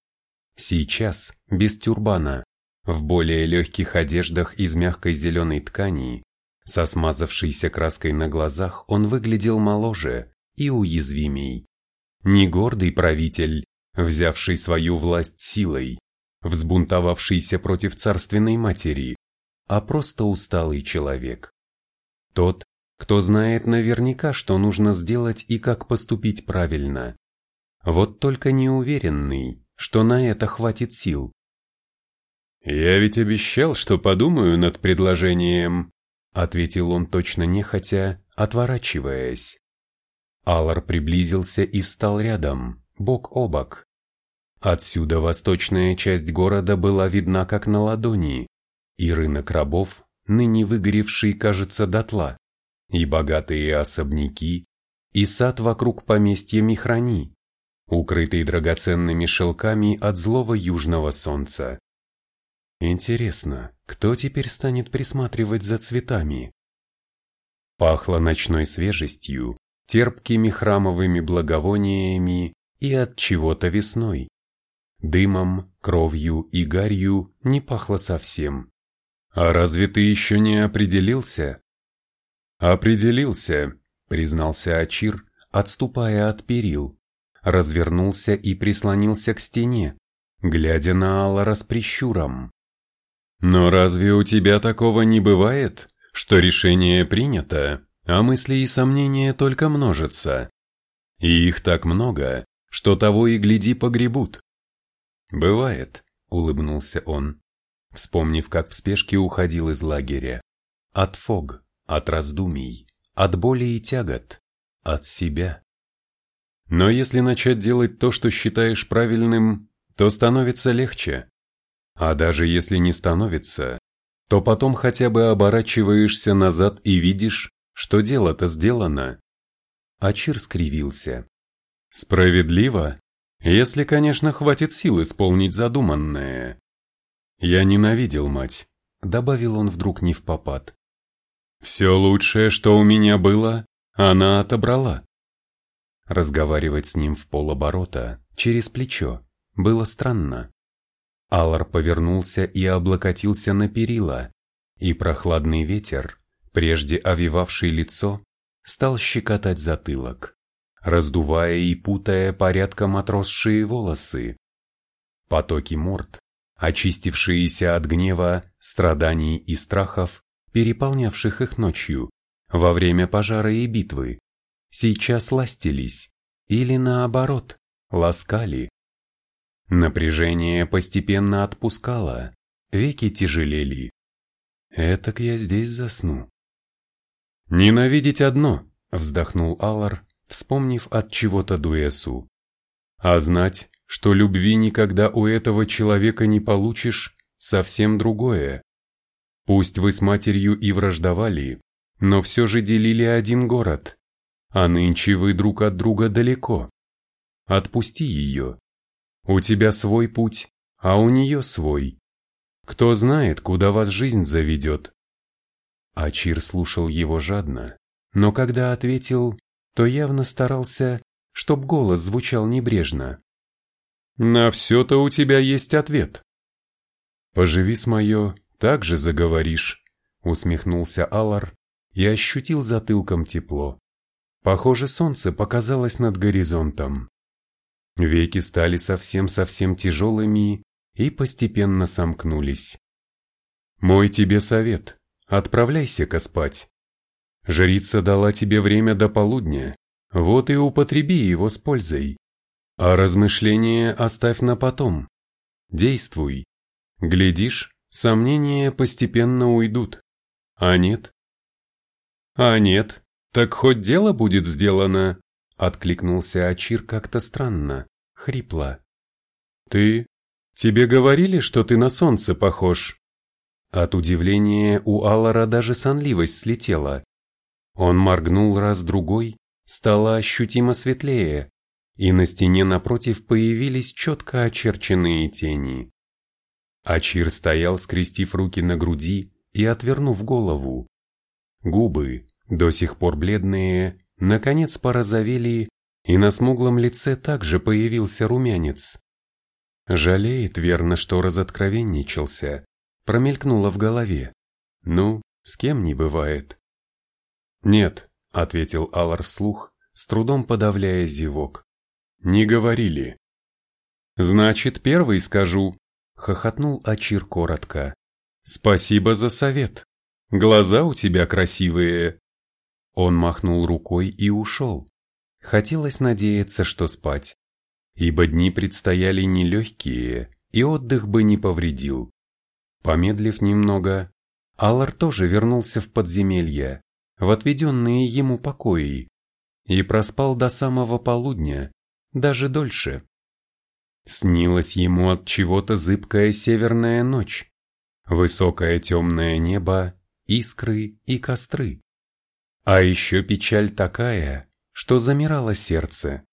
Speaker 2: Сейчас, без тюрбана, в более легких одеждах из мягкой зеленой ткани,
Speaker 1: Со смазавшейся краской на глазах он выглядел моложе и уязвимей. Не гордый правитель, взявший свою власть силой, взбунтовавшийся против царственной матери, а просто усталый человек. Тот, кто знает наверняка, что нужно сделать и как поступить правильно. Вот только неуверенный, что на это хватит сил.
Speaker 2: «Я ведь обещал, что подумаю над предложением», ответил он точно нехотя, отворачиваясь.
Speaker 1: Аллар приблизился и встал рядом, бок о бок. Отсюда восточная часть города была видна как на ладони, и рынок рабов, ныне выгоревший, кажется, дотла, и богатые особняки, и сад вокруг поместья Михрани, укрытый драгоценными шелками от злого южного солнца. Интересно, кто теперь станет присматривать за цветами? Пахло ночной свежестью, терпкими храмовыми благовониями и от чего-то весной. Дымом, кровью и гарью не пахло совсем. «А разве ты еще не определился?»
Speaker 2: «Определился», —
Speaker 1: признался Ачир, отступая от перил. Развернулся и прислонился к стене, глядя на Аллара с прищуром.
Speaker 2: Но разве у тебя такого не бывает, что решение принято, а мысли и сомнения только множатся? И их так много, что того и гляди погребут.
Speaker 1: Бывает, улыбнулся он, вспомнив, как в спешке уходил из лагеря. От фог, от раздумий, от боли и тягот, от себя.
Speaker 2: Но если начать делать то, что считаешь правильным, то становится легче. А даже если не становится, то потом хотя бы оборачиваешься назад и видишь, что дело-то сделано.
Speaker 1: Ачир скривился.
Speaker 2: Справедливо, если, конечно, хватит сил исполнить задуманное. Я ненавидел мать, добавил он вдруг не в попад. Все лучшее, что у меня было, она отобрала.
Speaker 1: Разговаривать с ним в полоборота, через плечо, было странно. Алар повернулся и облокотился на перила, и прохладный ветер, прежде овивавший лицо, стал щекотать затылок, раздувая и путая порядком отросшие волосы. Потоки морд, очистившиеся от гнева, страданий и страхов, переполнявших их ночью, во время пожара и битвы, сейчас ластились, или наоборот, ласкали, Напряжение постепенно отпускало, веки тяжелели. Этак я здесь засну.
Speaker 2: «Ненавидеть одно», — вздохнул Аллар, вспомнив от чего-то Дуэсу. «А знать, что любви никогда у этого человека не получишь, совсем другое. Пусть вы с матерью и враждовали, но все же делили один город, а нынче вы друг от друга далеко. Отпусти ее, у тебя свой путь, а у нее свой. Кто знает, куда вас жизнь заведет.
Speaker 1: Ачир слушал его жадно, но когда ответил, то явно старался, чтоб голос звучал небрежно.
Speaker 2: На все-то у тебя есть ответ.
Speaker 1: Поживи с мое, так же заговоришь, усмехнулся Алар и ощутил затылком тепло. Похоже, солнце показалось над горизонтом. Веки стали совсем-совсем тяжелыми и постепенно сомкнулись.
Speaker 2: «Мой тебе совет. Отправляйся-ка спать. Жрица дала тебе время до полудня, вот и употреби его с пользой. А размышления оставь на потом. Действуй. Глядишь, сомнения постепенно уйдут. А нет? А нет, так хоть дело будет сделано, Откликнулся Ачир как-то странно, хрипло. «Ты? Тебе говорили, что ты на солнце похож?» От удивления у Аллара даже сонливость слетела. Он моргнул раз-другой, стало ощутимо светлее, и на стене напротив появились четко очерченные тени. Ачир стоял, скрестив руки на груди и отвернув голову. Губы, до сих пор бледные, наконец порозовели, и на смуглом лице также появился румянец. Жалеет верно, что разоткровенничался, промелькнуло в голове. Ну, с кем не бывает. «Нет», — ответил Алар вслух, с трудом подавляя зевок. «Не говорили». «Значит, первый скажу», — хохотнул Ачир коротко. «Спасибо за совет. Глаза у тебя красивые». Он махнул рукой и ушел. Хотелось надеяться, что спать. Ибо дни предстояли нелегкие, и отдых бы не повредил. Помедлив немного, Аллар тоже вернулся в подземелье, в отведенные ему покои, и проспал до самого полудня, даже дольше. Снилась ему от чего-то зыбкая северная ночь, высокое темное небо, искры и костры. А еще печаль такая, что замирало сердце.